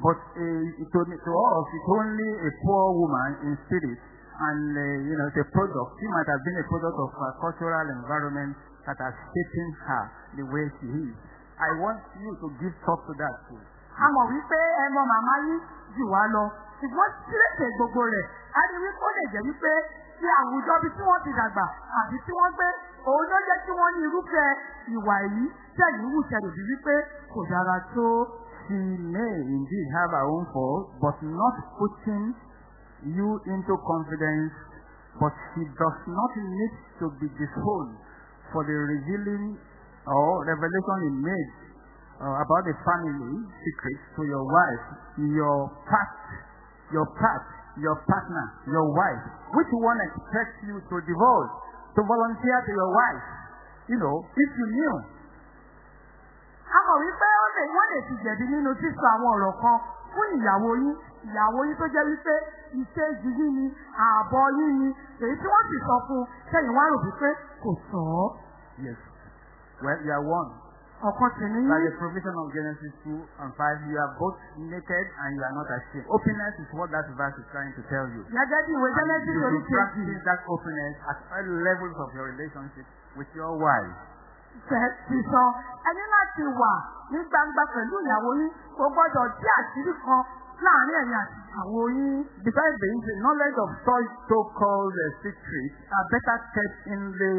But uh, to, to us, it's only a poor woman in spirit, and uh, you know, the product. She might have been a product of her cultural environment that has shaped her the way she is. I want you to give thought to that too. A mọ̀ wípé ẹ mọ màmá yín jù wá lọ. Ṣùgbọ́n sílẹ̀kẹ̀ gbogbo rẹ̀, a rí wípé ó lè jẹ́ wípé ti àwùjọ bí tí wọ́n ti dàgbà àbí tí wọ́n gbé, òun ló jẹ́ kí wọ́n ní irúfẹ́ ìwà yìí tẹ̀yìn wù tẹ̀lé bí wípé kò dára tó. She may indeed have her own fault, but not putting you into confidence, but she does not need to be disowned for the revealing or revelation you made uh, about the family secrets to your wife, your past, your past, your partner, your wife. Which one expects you to divulge, to volunteer to your wife? You know, if you knew. A mọ̀ ó lè wọ́n lè ti jẹ̀bi nínú sísọ àwọn ọ̀rọ̀ kan fún ìyàwó yín. Ìyàwó yín tó jẹ́ wípé ìṣèjì yín ni, ààbọ̀ yín ni, èyí tí wọ́n sì sọ fún un, wá rò wípé kò sọ ọ́. Yes. Well, you are one. Ní By the provision of Genesis 2 and 5, you are both naked and you are not ashamed. Openness is what that verse is trying to tell you. gẹ́gẹ́ bí ìwé Genesis You orí practice that openness at all levels of your relationship with your wife. Ti sọ ẹni láti wà ní gbangba pẹ̀lú ìyàwó yín kò gbọ́dọ̀ tí àṣírí kan ẹ̀yin àti ìyàwó yín. Besides the knowledge of such so-called uh, secrets are better kept in the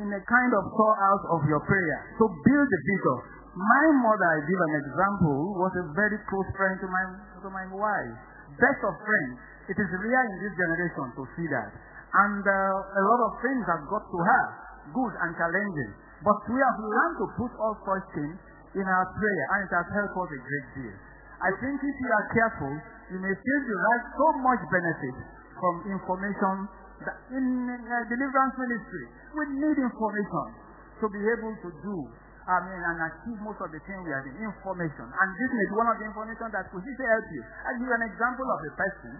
in a kind of storehouse of your prayer. So build the vision. My mother, I give an example, was a very close friend to my to my wife. Best of friends. It is rare in this generation to see that. And uh, a lot of things have got to her, good and challenging. But we have learned to put all such things in our prayer, and it has helped us a great deal. I think if you are careful, you may still derive so much benefit from information in uh, deliverance ministry. We need information to be able to do, I mean, and achieve most of the things we are doing. Information. And this is one of the information that could help you. I'll give you an example of a person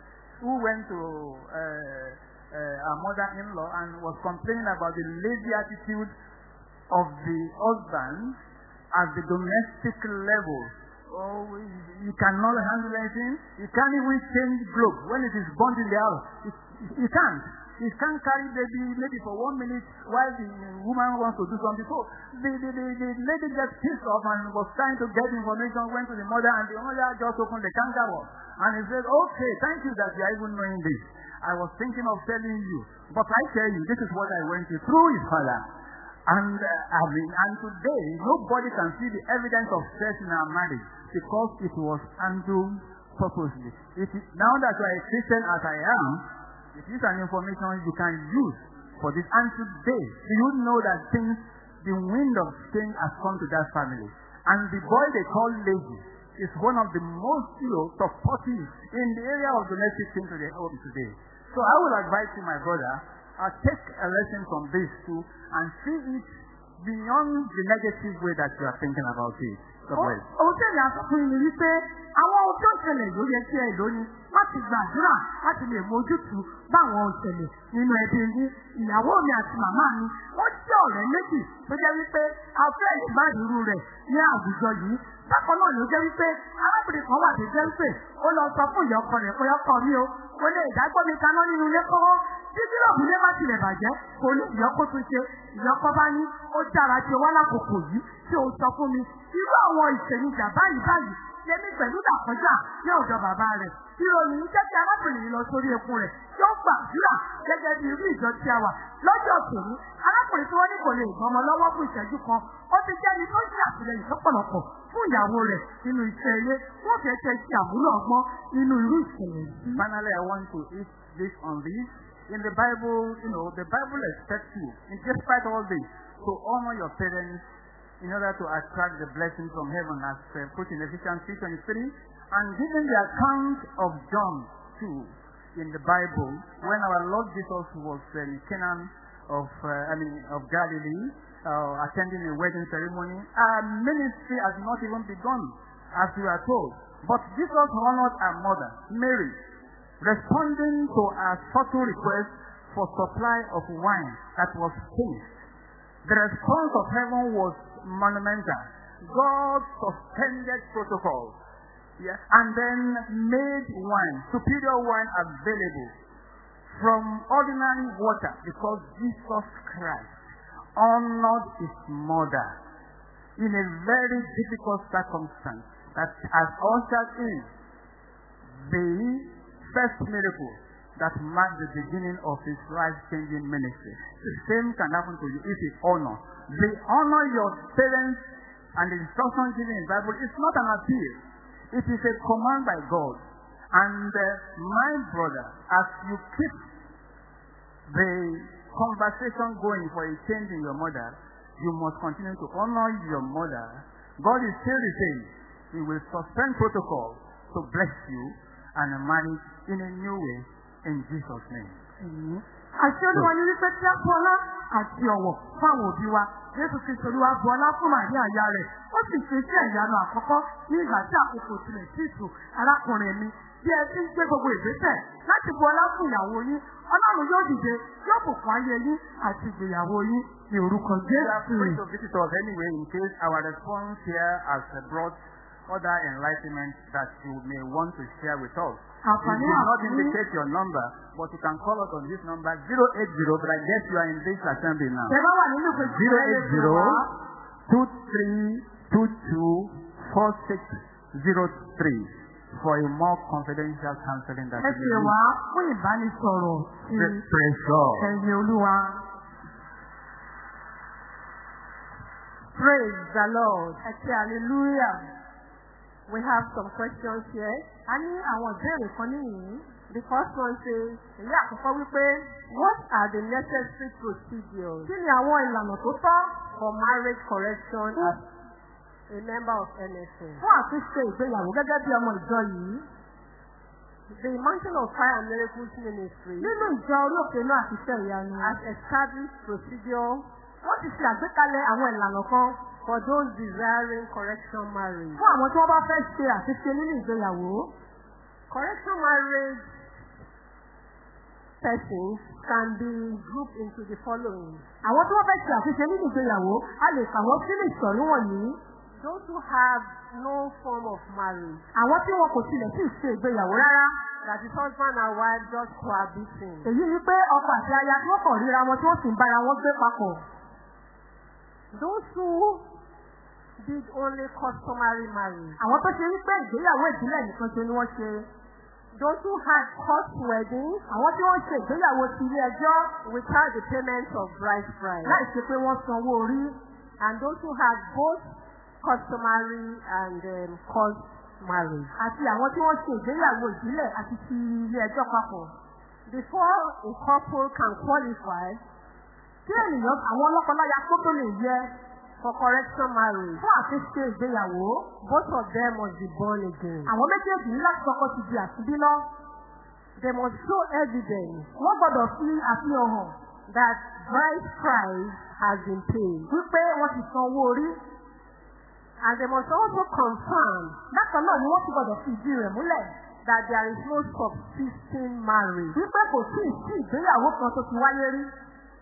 who went to uh, uh, a mother-in-law and was complaining about the lazy attitude of the husband at the domestic level. Oh, you cannot handle anything. You can't even change globe when it is burnt in the house. You can't. You can't carry baby maybe for one minute while the woman wants to do something. So the, the, the, the lady just pissed off and was trying to get information, went to the mother, and the mother just opened the kangaroo. And he said, okay, thank you that you are even knowing this. I was thinking of telling you. But I tell you, this is what I went through his father. And uh, I mean, and today nobody can see the evidence of stress in our marriage because it was handled purposely. It is, now that you are a Christian as I am, it is an information you can use for this. And today, you know that things, the wind of change has come to that family. And the boy they call lazy is one of the most know, supportive in the area of domestic things to the home today. So I would advise you, my brother, uh, take a lesson from this too and see it beyond the negative way that you are thinking about it. God. Ohun tí èmi àsọ fún ni wípé àwọn ohun tó ń ṣẹlẹ̀ ló yẹ kí ẹ lóyún láti gbàdúrà láti lè mójútó báwọn ìṣẹ̀lẹ̀ nínú ẹbí yín. Ìyàwó mi àti màmá mi wọ́n jẹ́ ọ̀rẹ́ méjì tó jẹ́ wípé a fẹ́ ìbádìrú rẹ̀ ní àwùjọ yìí. Bákan náà ló jẹ́ wípé arábìnrin kan wà tó jẹ́ wípé ó lọ sọ fún ìyá ọkọ rẹ̀ pé ọkọ mi o, kò lè dágbọ́ mi kaná nínú ilé kọ́kọ́. Tí gílọ̀bù ilé má tilẹ̀ bàjẹ́, kò ní ìyọ́kó tún ṣe. Ìyọ́kọ́ bá ní ó dára ṣe wá lákòókò yìí tí ó sọ fún mi. Irú àwọn ìṣènijà báyìí báyìí Yẹmí pẹ̀lú dàkọjá ní ọ̀dọ̀ bàbá rẹ̀. Ìròyìn jẹ́ kí arábìnrin lọ sórí ekun rẹ̀ tí ó gbàdúrà gẹ́gẹ́ bí irú ìjọ tí a wà. Lọ́jọ́ tòní, arákùnrin tí wọ́n ní kò lè gbọmọ lọ́wọ́ fún ìṣẹ́jú kan. Ó ti jẹ́ ní tó ṣe àtìlẹyìn lọ́pọ̀lọpọ̀ fún ìyàwó rẹ̀ nínú iṣẹ́ ilé. Wọ́n fẹ́ ṣe ṣe àmúlò ọgbọ́n nínú irú ìṣẹ̀lẹ̀. Finally, I want to eat this on this. In the Bible, you know, the Bible expects you, in despite all this, to honor your parents in order to attract the blessings from heaven as uh, put in Ephesians 3.23. And given the account of John 2 in the Bible, when our Lord Jesus was uh, in Canaan of, uh, I mean, of Galilee, uh, attending a wedding ceremony, our ministry has not even begun, as we are told. But Jesus honored our mother, Mary, responding to our subtle request for supply of wine that was finished. The response of heaven was monumental. God suspended protocol yeah, and then made wine, superior wine available from ordinary water because Jesus Christ honored his mother in a very difficult circumstance that has ushered in the first miracle that marked the beginning of his life-changing ministry. The same can happen to you if you honor. The honor your parents and the instruction given in the Bible is not an appeal. It is a command by God. And uh, my brother, as you keep the conversation going for a change in your mother, you must continue to honor your mother. God is still the same. He will suspend protocol to bless you and manage in a new way in Jesus' name. Àṣẹ olúwa ni wípé tí a bu ọlá àti ọ̀wọ̀ fún àwọn òbí wa. Jésù Kristo olúwa bu ọlá fún Màríà ìyá rẹ̀. Ó sì ṣe iṣẹ́ ìyanu àkọ́kọ́ ní ìgbà tí àkókò tilẹ̀ sí ìtù arákùnrin mi. Bí ẹ ti ń gbé gbogbo ìgbésẹ̀ láti bu ọlá fún ìyàwó yín, Ọlọ́run yóò dìde, yóò bùkún ayé yín àti ìgbéyàwó yín ní orúkọ We are Jésù. free to visit us anyway in case our response here has brought other enlightenment that you may want to share with us. You Àǹfààní did not àǹfààní. indicate your number, but you can call us on this number 080, but I guess you are in this assembly now. Ẹ bá wà nínú ìpè tí ẹ lè pè 080 wá. 2322 4603 for a more confidential counseling that Ẹ you may wá fún ìbánisọ̀rọ̀ sí need. Ẹ̀yìn olúwa. Praise the Lord. Ẹ hallelujah. We have some questions here. A ní àwọn ìbéèrè kan níyìn. The first one says, èyí àkọ́kọ́ wípé, what are the necessary procedures Kí ni àwọn ìlànà tó tọ́ for marriage correction a member of NSN? fún àtúnṣe ìgbéyàwó gẹ́gẹ́ bí ọmọ ìjọ yìí? The Mountain of Fire and Miracles Ministry Nínú ìjọ olóòkè náà àti iṣẹ́ ìyanu. has established procedure Wọ́n ti ṣe àgbékalẹ̀ àwọn ìlànà kan for those desiring correction marriage. fún àwọn tí wọ́n bá fẹ́ ṣe àtúnṣe nínú ìgbéyàwó. Correction marriage persons can be grouped into the following. Àwọn tí wọ́n fẹ́ ṣe àtúnṣe nínú ìgbéyàwó, a lè kà wọ́n sínú ìsọ̀rí wọ̀nyí. Those who have no form of marriage, Àwọn tí wọn kò tilẹ̀ sí ṣe ìgbéyàwó rárá. that is husband and wife just cohabiting. Èyí ni pé ọkọ àti aya tí wọ́n kàn ríra wọn tí wọ́n sì ń bára wọn gbé papọ̀. Those who did only customary marriage. Àwọn tó ṣe wípé ìgbéyàwó ìbílẹ̀ nìkan ṣe ni wọ́n ṣe. Those who had court weddings Àwọn tí wọ́n ṣe ìgbéyàwó ti ilé ẹjọ́ without the payment of bride price. láì ṣe pé wọ́n sanwó orí. And those who had both customary and um, court marriage. Àti àwọn tí wọ́n ṣe ìgbéyàwó ìbílẹ̀ àti ti ilé ẹjọ́ papọ̀. Before a couple can qualify Tí ènìyàn àwọn ọlọ́kọláya tó tó lè yẹ for correction marriage, fún àtúnṣe ìgbéyàwó, both of them must be born again. àwọn méjèèjì ní láti kọ́kọ́ ti di àtúndínná. They must show evidence Wọ́n gbọ́dọ̀ fi àfihàn hàn that bride price has been paid. wípé wọ́n ti san owó orí. And they must also confirm Bákan náà ni wọ́n ti gbọ́dọ̀ fi ìdí rẹ̀ múlẹ̀. that there is no subsisting marriage. Wípé kò sí ìsí ìgbéyàwó kan tó ti wáyé rí.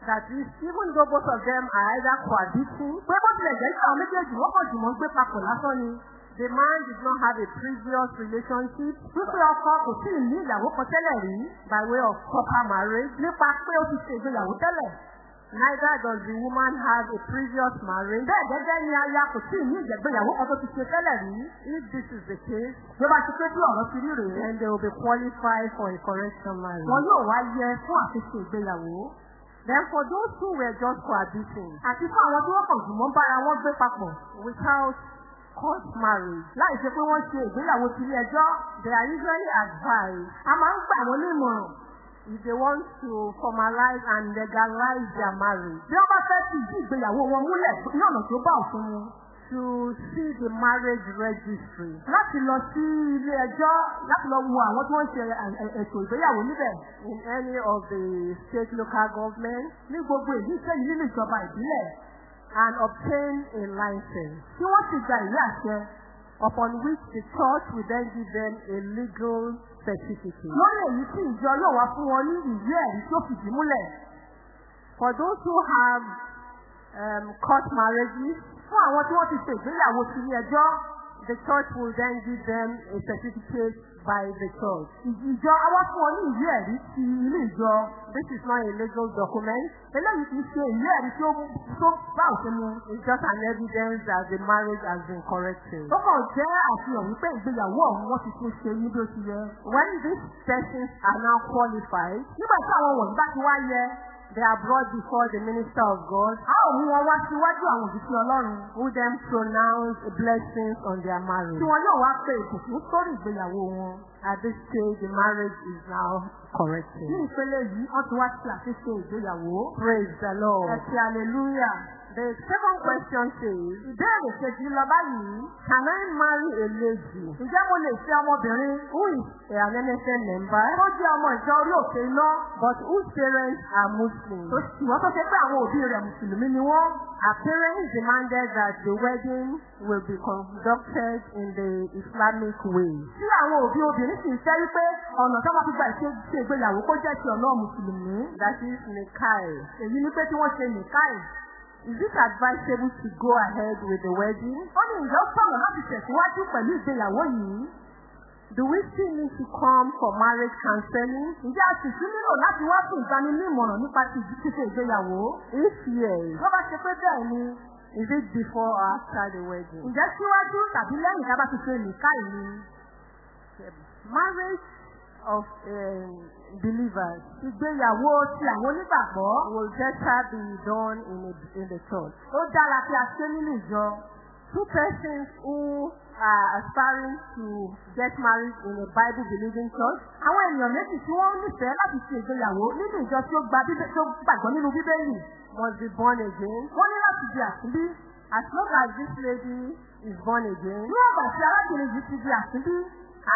That is, even though both of them are either cohabiting, Pé bó tilẹ̀ jẹ́ kí àwọn méjèèjì wọ́n kàn jùmọ̀ ń gbé papọ̀ lásán ni. the man did not have a previous relationship Wípé ọkọ kò tí ì ní ìyàwó kan tẹ́lẹ̀ rí. by way of proper marriage. Nípa pé ó ti ṣe ìgbéyàwó tẹ́lẹ̀. Neither does the woman have a previous marriage. Bẹ́ẹ̀ gẹ́gẹ́ ni aya kò ì ní ìgbéyàwó kan tó ti ṣe tẹ́lẹ̀ rí. If this is the case, Bí ó bá ti pé bí ọ̀rọ̀ ti rí rèé. then they will be qualified for a correction marriage. Wọn yóò wá yẹ fún àtúnṣe ìgbéyàwó. Then for those who were just cohabiting Àti fún àwọn tí wọ́n kàn jùmọ̀ ń bára wọn gbé papọ̀. without court marriage, Láì ṣe pé wọ́n ṣe ìgbéyàwó ilé ẹjọ́. they are usually advised A máa ń gbà wọ́n ní ìmọ̀ràn. If they want to formalize and legalize their marriage Bí wọ́n bá fẹ́ fi ìdí ìgbéyàwó wọn múlẹ̀ ní ọ̀nà tó bá òfin mu. to see the marriage registry. Láti lọ sí ilé ẹjọ́ láti lọ wo àwọn tí wọ́n ṣe ètò ìgbéyàwó níbẹ̀. in any of the state local government Ní gbogbo ìlú ìṣẹ́yìn nínú ìjọba ìbílẹ̀. and obtain a license Tí wọ́n sì gba ìwé àṣẹ. upon which the church will then give them a legal certificate. Lórí èyí tí ìjọ yóò wá fún wọn ní ìwé ẹ̀rí tó fìdí múlẹ̀. For those who have um, court marriages, Fún àwọn tí wọ́n ti ṣe ìgbéyàwó ti ilé ẹjọ́. the church will then give them a certificate by the church. Ìjọ awá fún wọn ní ìwé ẹ̀rí ti ilé ìjọ. This is not a legal document. Eléyìí kì í ṣe ìwé ẹ̀rí tí ó tó bá òfin mu. It's just an evidence that the marriage has been corrected. Ó kàn jẹ́ àfihàn wípé ìgbéyàwó ọ̀hún wọ́n ti tún ṣe ní bí ó ti yẹ. When these persons are now qualified, Nígbà tí àwọn wọ̀nyí bá ti wá yẹ, they are brought before the minister of God, a ó mú wọn wá síwájú àwọn òṣìṣẹ́ Ọlọ́run. who then pronounce blessings on their Tí marriage. wọn yóò wá pe ìbùkún sórí ìgbéyàwó wọn. At this stage, the marriage is now Ní corrected. ìpele yìí, wọ́n ti wá sí àṣìṣe ìgbéyàwó. Praise the Lord. Ẹ̀sìn hallelujah. The second question says, Ìbéèrè kejì lọ báyìí. can I marry a lady Ǹjẹ́ mo lè ṣe ọmọbìnrin who is an NSN member tó jẹ́ ọmọ ìjọ orí òkè iná? but whose parents are Muslims? Tó ṣùgbọ́n tó ṣe pé àwọn òbí rẹ̀ Mùsùlùmí ni wọ́n. Her parents demanded that the wedding will be conducted in the Islamic way. Tí àwọn òbí obìnrin sì ń fẹ́ wípé ọ̀nà tó máa fi gba ìgbéyàwó kó jẹ́ ti ọ̀nà Mùsùlùmí. That is Nikai. Èyí ni pé tí wọ́n ṣe nìkáì. Is it advisable to go ahead with the wedding? Ó ní ìjọ sọ̀rọ̀ láti tẹ̀síwájú pẹ̀lú ìgbéyàwó yìí. Do we still need to come for marriage counseling? Ǹjẹ́ a sì tún nílò láti wá fún ìgbaninímọ̀ràn nípa ti ṣíṣe ìgbéyàwó? If yes, Wọ́n bá ṣe pé bẹ́ẹ̀ ni, is it before or after the wedding? ǹjẹ́ síwájú tàbí lẹ́yìn tá a bá ti ṣe nìkáì ni? Marriage of um, believers Ìgbéyàwó ti àwọn onígbàgbọ́. will better be done in, a, in the church. Ó dára kí a ṣe nínú ìjọ. Two persons who are aspiring to get married in a Bible believing church Àwọn ènìyàn méjì tí wọ́n nífẹ̀ẹ́ láti ṣe ìgbéyàwó nínú ìjọ tí ó gbàgbọ́ nínú bíbélì. must be born again. Wọ́n ní láti di àtúnbí. As long as this lady is born again Níwọ̀n ìgbà tí arákùnrin yìí ti di àtúnbí,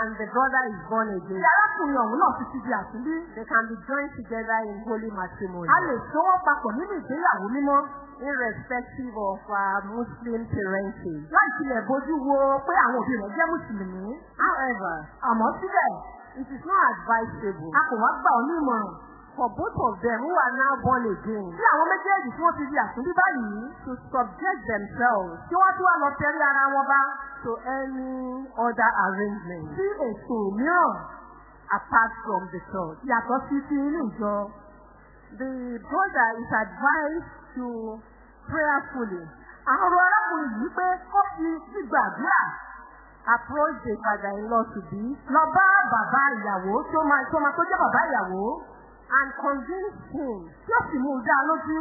and the brother is born tí again, arákùnrin ọ̀hún náà ti ti di àtúnbí, they can be joined together in holy matrimony. a lè so wọ́n papọ̀ nínú ìgbéyàwó mímọ́. irrespective of uh, Muslim parentage. Láì tilẹ̀ bójú wo pé àwọn òbí rẹ̀ jẹ́ Mùsùlùmí. However, Àmọ́ síbẹ̀, it is not advisable a kò wá gbà ọ́ ní ìmọ̀ràn. For both of them who are now born again. Tí àwọn méjèèjì tí wọ́n ti di àtúnbí báyìí, to subject themselves. Tí wọ́n tún wá lọ tẹ̀lé ara wọn bá. To any other arrangement. Sí ètò mìíràn apart from the church. yàtọ̀ sí ti inú ìjọ. The brother is advised to prayerfully. Àwọn arákùnrin yìí pé kó fi gbígbàdúrà approach the father-in-law to be. Lọ bá bàbá ìyàwó tó máa tó jẹ́ bàbá ìyàwó and convince him ó sì mú un dá lójú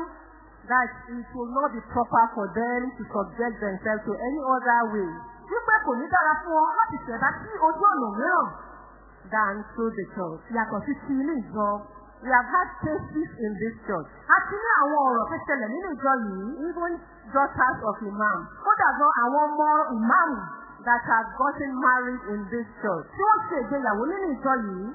that it will not be proper for them to subject themselves to any other way wípé kò ní dára fún ọ láti ṣẹ̀dá sí ojú ọ̀nà mìíràn than through the church. yàtọ̀ sí ti ilé ìjọ. We have had cases in this church, A ti ní àwọn ọ̀rọ̀ tó ṣẹlẹ̀ nínú ìjọ yìí. even daughters of imams Kódà gan àwọn ọmọ ìmáàmù that have gotten married in this church. tí wọ́n ṣe ìgbéyàwó nínú ìjọ yìí.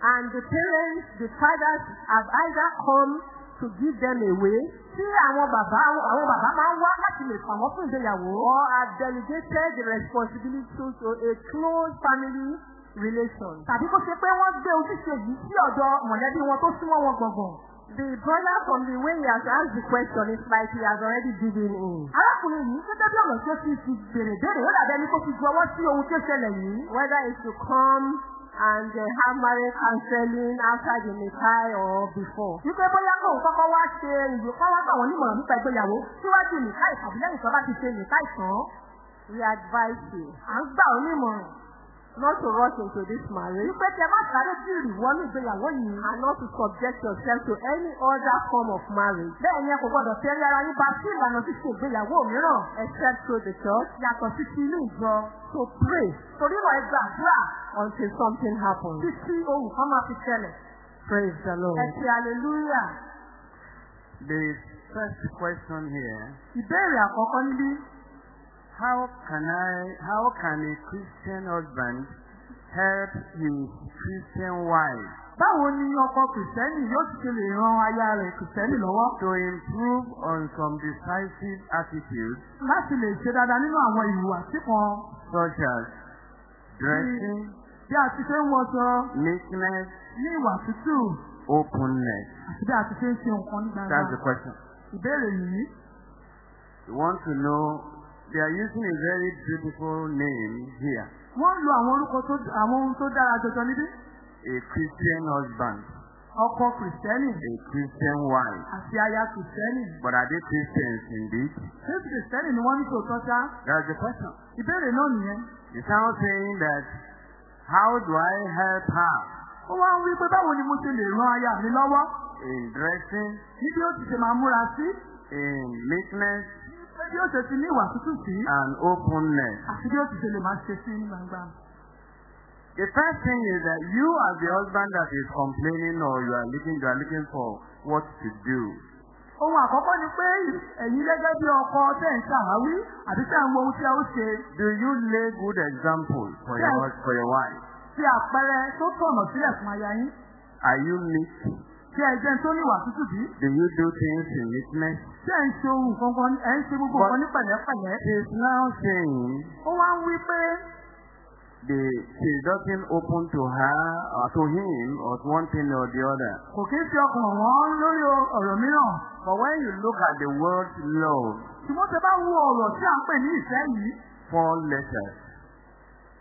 And the parents, the fathers have either come to give them away Tí àwọn bàbá àwọn bàbá máa ń wá láti lè fà wọ́n fún ìgbéyàwó. or have delegated the responsibility to a close family relation. Tàbí kó ṣe pé wọ́n gbé ojúṣe yìí sí ọ̀dọ̀ mọ̀lẹ́bí wọn tó súnmọ́ wọn gbọ̀ngbọ̀n. The brother from the way he has asked the question is like he has already given in. Arákùnrin yìí gẹ́gẹ́ bí ọ̀nà tí ó ti fi bèrè béèrè ó dàbí ẹni tó ti ju ọwọ́ sí ohun tí ó ṣẹlẹ̀ yìí. Whether it's to come and uh, have marriage counseling after the Nikai or before. Wípé bóyá kóun kọ́kọ́ wá ṣe ìwé kọ́ wá gbà wọ́n nímọ̀ràn nípa ìgbéyàwó síwájú nìka ìtàbí lẹ́yìn tó bá ti ṣe nìka ìtàn. We advise you À ń gbà ọ́ nímọ̀ràn. Not to rush into this marriage Wípé tẹ má sáré sí ìrìwọ́nú ìgbéyàwó yìí. and not to subject yourself to any other form of marriage Bẹ́ẹ̀ ni ẹ kò gbọdọ̀ tẹ́lẹ̀ ara yín bá sí ìlànà ṣíṣe ìgbéyàwó mìíràn. except through the church. Yàtọ̀ sí ti inú ìjọ. So pray Torí náà ẹ gbàdúrà until something happens. títí ohun kan máa fi ṣẹlẹ̀. Praise the Lord. Ẹ ṣe hallelujah. The first question here, Ìbéèrè àkọ́kọ́ níbí. How can I, how can a Christian husband help his Christian wife? Báwo ni ọkọ Kìrìsìtẹ́nì yóò ti ṣe lè ran aya rẹ̀ Kìrìsìtẹ́nì lọ́wọ́? To improve on some decisive attitudes láti lè ṣe dáadáa nínú àwọn ìhùwàsí kan. Such as dressing, bí a ti ṣe ń wọṣọ. Meekness, ní ìwà tútù. Openness? àti bí a ti ṣe ń ṣe nǹkan ní That's the gbangba. question. Ìbéèrè yìí, You want to know, they are using a very beautiful name here, wọ́n lo àwọn orúkọ tó àwọn ohun tó dára jọjọ níbí. a Christian husband, Ọkọ Kìrìsìtẹ́nì a Christian wife. àti aya Kìrìsìtẹ́nì. But are they Christians indeed? Ṣé Kìrìsìtẹ́nì ni wọ́n ní tòótọ́ ṣá? That's the question. Ìbéèrè náà nìyẹn. You sound saying that, how do I help her Ó wá ń wí pé báwo ni mo ṣe lè ran aya mi lọ́wọ́? in dressing, Ní bí ó ti ṣe máa múra sí, in meekness, pé bí ó ṣe ti ní ìwà tútù sí, and openness? àti bí ó ti ṣe lè máa ṣe sí ní gbangba. The first thing is that you as the husband that is complaining or you are looking, you are looking for what to do. Ohun àkọ́kọ́ ni pé ẹ̀yin gẹ́gẹ́ bí ọkọ tẹ̀ ń ṣàwáwí àbí tẹ̀ ń wo ohun tí ẹ ó ṣe. Do you lay good example for your, for your wife? Fi àpẹẹrẹ tó tọ̀nà sílẹ̀ fún aya yín. Are you neat? Tí ẹ jẹ́ tó ní ìwà tútù bí. Do you do things in neatness? Tí ẹ ṣe ohun kankan, ẹ ń ṣe gbogbo nǹkan ní pẹ̀lẹ́pẹ̀lẹ́. She is now saying Ó wá ń wí pé the, she doesn't open to her or to him or to one thing or the other. kò kí ń fi ọkàn wọ́n lórí ọ̀rọ̀ mìíràn. But when you look at the word love, Ṣùgbọ́n tẹ bá wo ọ̀rọ̀ tí à ń pè ní ìfẹ́ yìí, four letters.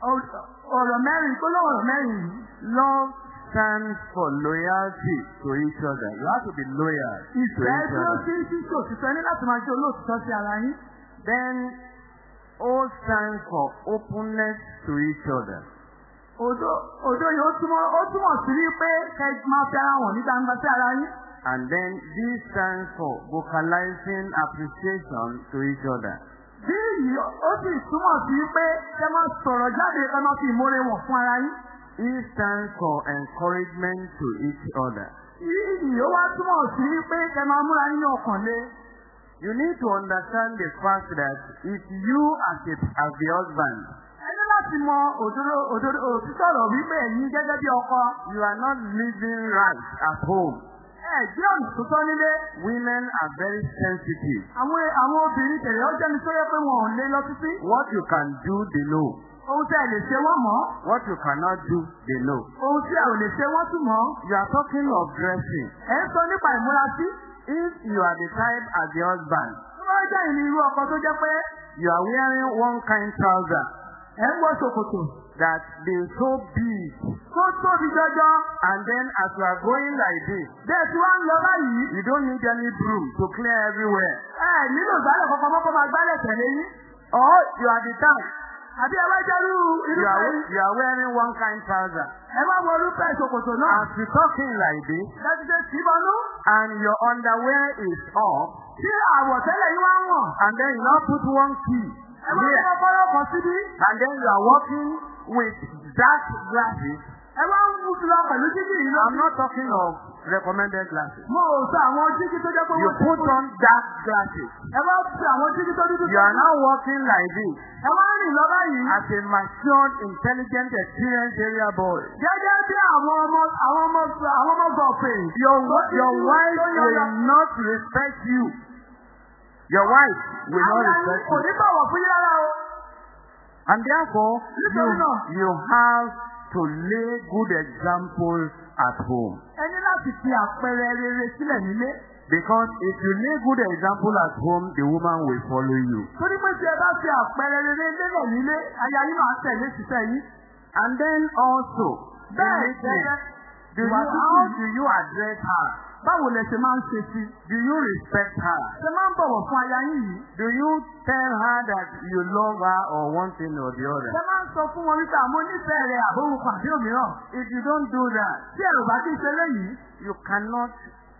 ọ̀rọ̀ mẹ́rin gbólóhùn ọ̀rọ̀ mẹ́rin. Love stands for loyalty to each other. You have to be loyal to Ìfẹ́ each tí ó other. sí sí sí òtítọ́ ní láti máa jẹ́ olóòtítọ́ sí ara yín. Then O stands for openness to each other. Òdo òdo yìí ó túmọ̀ ó túmọ̀ sí wípé kẹ́ ẹ máa fi ara wọn ní gbangba sí ara yín. And then D stands for vocalizing appreciation to each other. Bí yìí ó sì túmọ̀ sí wípé kẹ́ máa sọ̀rọ̀ jáde kẹ́ máa fi ìmoore wọ̀n fún ara yín. E stands for encouragement to each other. Yìí ó wá túmọ̀ sí wípé kẹ́ máa múra yín ní ọkàn lé. You need to understand the fact that if you as, a, as the husband, Ẹ ní láti mọ òdodo òdodo òtítọ́ ọ̀rọ̀ wípé ẹ̀yin gẹ́gẹ́ bí ọkọ. you are not living right at home, Ẹ gbé ọ̀nà tó tọ́ nílé. women are very sensitive. Àwọn àwọn obìnrin tẹ̀lé ó jẹ́ni tó yẹ pé wọn ò lé lọ títí. What you can do, they know. Ohun tí ẹ lè ṣe wọ́n mọ̀. What you cannot do, they know. Ohun tí ẹ ò lè ṣe wọ́n tún mọ̀. You are talking of dressing. Ẹ ń sọ nípa ìmúra sí. If you are the type as the husband, bá jẹ́ ìní irú ọkọ tó jẹ́ pé you are wearing one kind trouser ẹ ń wọ ṣòkòtò that they so big, tó tóbi jọjọ. and then as you are going like this, Bẹ́ẹ̀ tí wọ́n ń lọ báyìí. you don't need any broom to clear everywhere. Ẹ nílò ìgbálẹ̀ kankan mọ́kọ́ máa gbálẹ̀ tẹ̀lé yín. Or you are the type Àbí ẹ wá jẹ́rú are, yìí. you are wearing one kind trouser. Ẹ wá wọ irúfẹ́ ṣòkòtò náà. As you talking like this, Lẹ́tí ṣe tì bọnú. and your underwear is up, Tí àwọ̀tẹ́lẹ̀ yín wá ń wọ̀n. and then you now put one key Ẹ wá ní kọ́kọ́rọ́ kan síbí. and then you are walking with dark glasses. Ẹ wá ń mú lọ pẹ̀lú jíjì yìí lọ. I'm not talking of recommended glasses. Mo ò sọ àwọn jíjì tó jẹ́ pé You wọ́n ti put fún- on dark glasses. Ẹ wá fi àwọn jíjì tó dúdú. You are now walking like this Ẹ wá rìn lọ báyìí. as a matured, intelligent, experienced area boy. Gẹ́gẹ́ bí àwọn ọmọ àwọn ọmọ àwọn ọmọ gọ̀ọ̀pẹ̀. Your, your wife will not respect you. Your wife will not Àwọn ẹni respect kò you. ní bọ̀wọ̀ fún yín rárá o. And therefore, you, you have to lay good example at home. Ẹ ní láti fi àpẹẹrẹ rere sílẹ̀ nílé. Because if you lay good example at home, the woman will follow you. Torí pé tí ẹ bá fi àpẹẹrẹ rere lélẹ̀ nílé, aya yín máa tẹ̀lé ṣiṣẹ́ yín. And then also, Bẹ́ẹ̀ Ìwà how do you address her? Báwo lẹ ṣe máa ń ṣe sí? Do you respect her? Ṣé máa ń bọ̀wọ̀ fún aya yín yìí? Do you tell her that you love her or one thing or the Ṣé other? máa ń sọ fún wọn wípé àmọ́ onífẹ̀ẹ́ rẹ̀ àbóhùn pàdé òmíràn? If you don't do that, Tí ẹ̀rù bá n ṣe léyìí, you cannot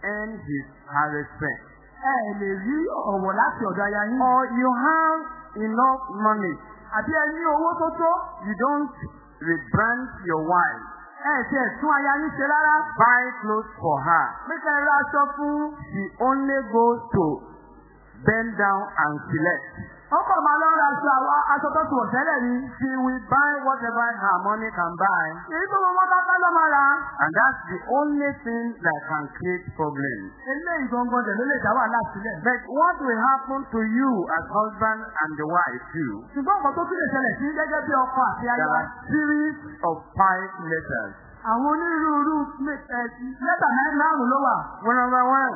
earn his her respect. ẹ lè rí ọ̀wọ̀ láti ọ̀dọ̀ aya yín. Or you have enough money, Àbí ẹ ní owó tó tó, you don't rebrand your wife, ẹ ti ẹ̀ tún aya yín ṣe rárá. buy clothes for her. Pé kẹ́ ẹ ra aṣọ fún. She only goes to bend down and select. Ó kọ̀ máa lọ ra aṣọ àwọn aṣọ tó ti wọ̀ tẹ́lẹ̀ ni. She will buy whatever her money can buy, Èyí tó mọ mọ́tà ká ló máa ra. and that's the only thing that can create problems. Eléyìí gangan dẹ̀ ló lè dá wàhálà sílẹ̀. But what will happen to you as husband and the wife too? Ṣùgbọ́n nǹkan tó tún lè ṣẹlẹ̀ sí gẹ́gẹ́ bí ọkọ àti There aya. are series of five letters. Àwọn onírúurú ẹ, lẹ́tà mẹ́rin márùn-ún ló wà. One number one,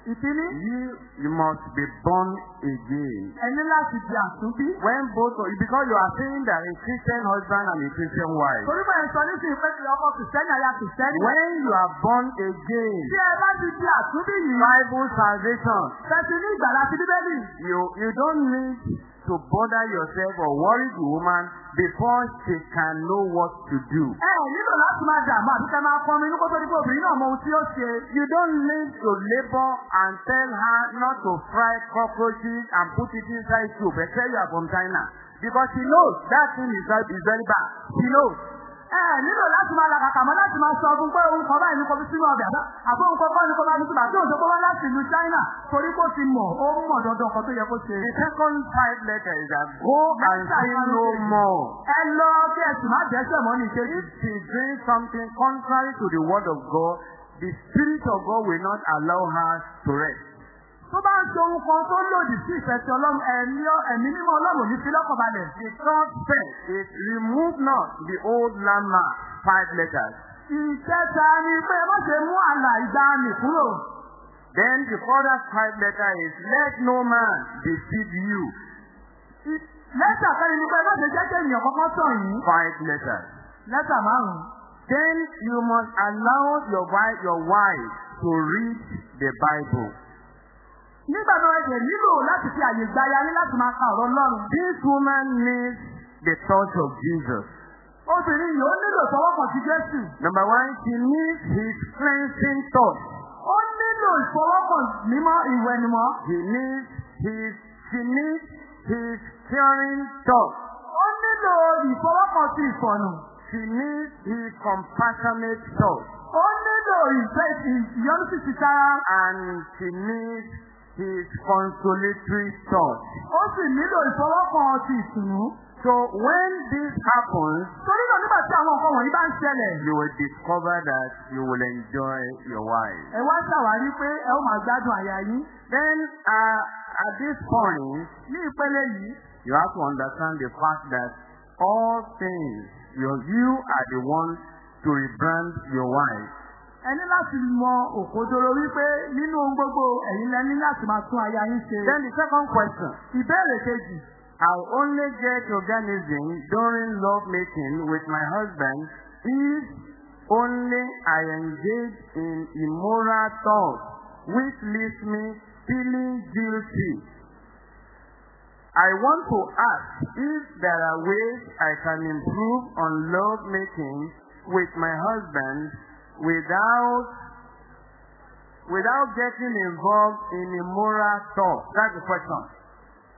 Ìkíní, you, you must be born again. ẹ ní láti di àtúnbí. When both of you, because you are saying that a Christian husband and a Christian wife, Torí bẹ́ẹ̀ sọ nísìnyí pé kí ọkọ kìsẹ́nì aya kìsẹ́nì. when you are born again, Tí ẹ bá ti di àtúnbí yìí, Bible salvation, tẹ̀sí ní ìgbàlá ti bíbélì. you, you don't need to bother yourself or worry the woman before she can know what to do. Ẹ ẹ̀ nílò láti máa dààmú àbí kẹ́ máa pọnmi inú kó tó di pé obìnrin náà mọ ohun tí ó ṣe. You don't need to labor and tell her not to fry cockroaches and put it inside soup, except you are from China. Because she knows that thing is very bad. She knows. Ẹ nílò láti máa làkàkà mọ́ láti máa sọ fún pé ohun kan báyìí ní kò fi sínú ọbẹ̀ àbá àbó ohun kan kọ́ ní fi síbà tí òṣèpọ̀ wá láti ìlú China torí kò ti mọ̀ ó mọ̀ dandan kan tó yẹ kó ṣe. The second type letter is that go and sin no more. Ẹ lọ kí ẹ sì má dẹ́ṣẹ̀ mọ́ ní ìkejì. If she doing something contrary to the word of God, the Spirit of God will not allow her to rest. Tó bá ń ṣe kan tó lòdì sí ìfẹ́ ti Ọlọ́run ẹ̀mí ẹ̀mí mímọ́ Ọlọ́run ní fi lọ́kàn balẹ̀. The third step is remove not the old landmark, five letters. Ìkẹta ni pé má ṣe mú àlà ìgbàanì kúrò. Then the further five letter is let no man deceive you. Lẹ́tà kan ni pé má ṣe jẹ́ kí ènìyàn kọ́kọ́ tàn yín. Five letters. Lẹ́tà márùn-ún. Then you must allow your wife, your wife to read the Bible. Nígbà náà ẹ̀jẹ̀ nílò láti fi àyè gba ayé láti máa ka ọ̀rọ̀ Ọlọ́run. This woman needs the touch of Jesus. Obìnrin yìí ó nílò ìfọwọ́kàn sí Jésù. Number one, she needs his cleansing touch. Ó nílò ìfọwọ́kàn mímọ́ ìwẹ̀nùmọ́. He needs his, she needs his curing touch. Ó nílò ìfọwọ́kàn sí ìfọ̀nù. She needs his compassionate touch. Ó nílò ìfẹ́ ìyọ́nú sí ti tara. And she needs his consolatory touch. Ó sì nílò ìfọwọ́kàn ti ìtùnú. So when this happens, Torí náà nígbà tí àwọn nǹkan wọ̀nyí bá ń ṣẹlẹ̀. you will discover that you will enjoy your wife. Ẹ wá ṣàwárí pé ẹ ó máa gbádùn àyà yín. Then uh, at this point, Ní ìpele yìí, you have to understand the fact that all things, you, you are the one to rebrand your wife. Ẹ ní láti mọ òkodoro wípé nínú ohun gbogbo ẹ̀yin lẹ ní láti máa tún aya yín ṣe. Then the second question, Ìbéèrè kejì. I only get organism during love making with my husband if only I engage in immoral thoughts which leaves me feeling guilty. I want to ask if there are ways I can improve on love making with my husband without without getting involved in immoral thoughts. That's the question.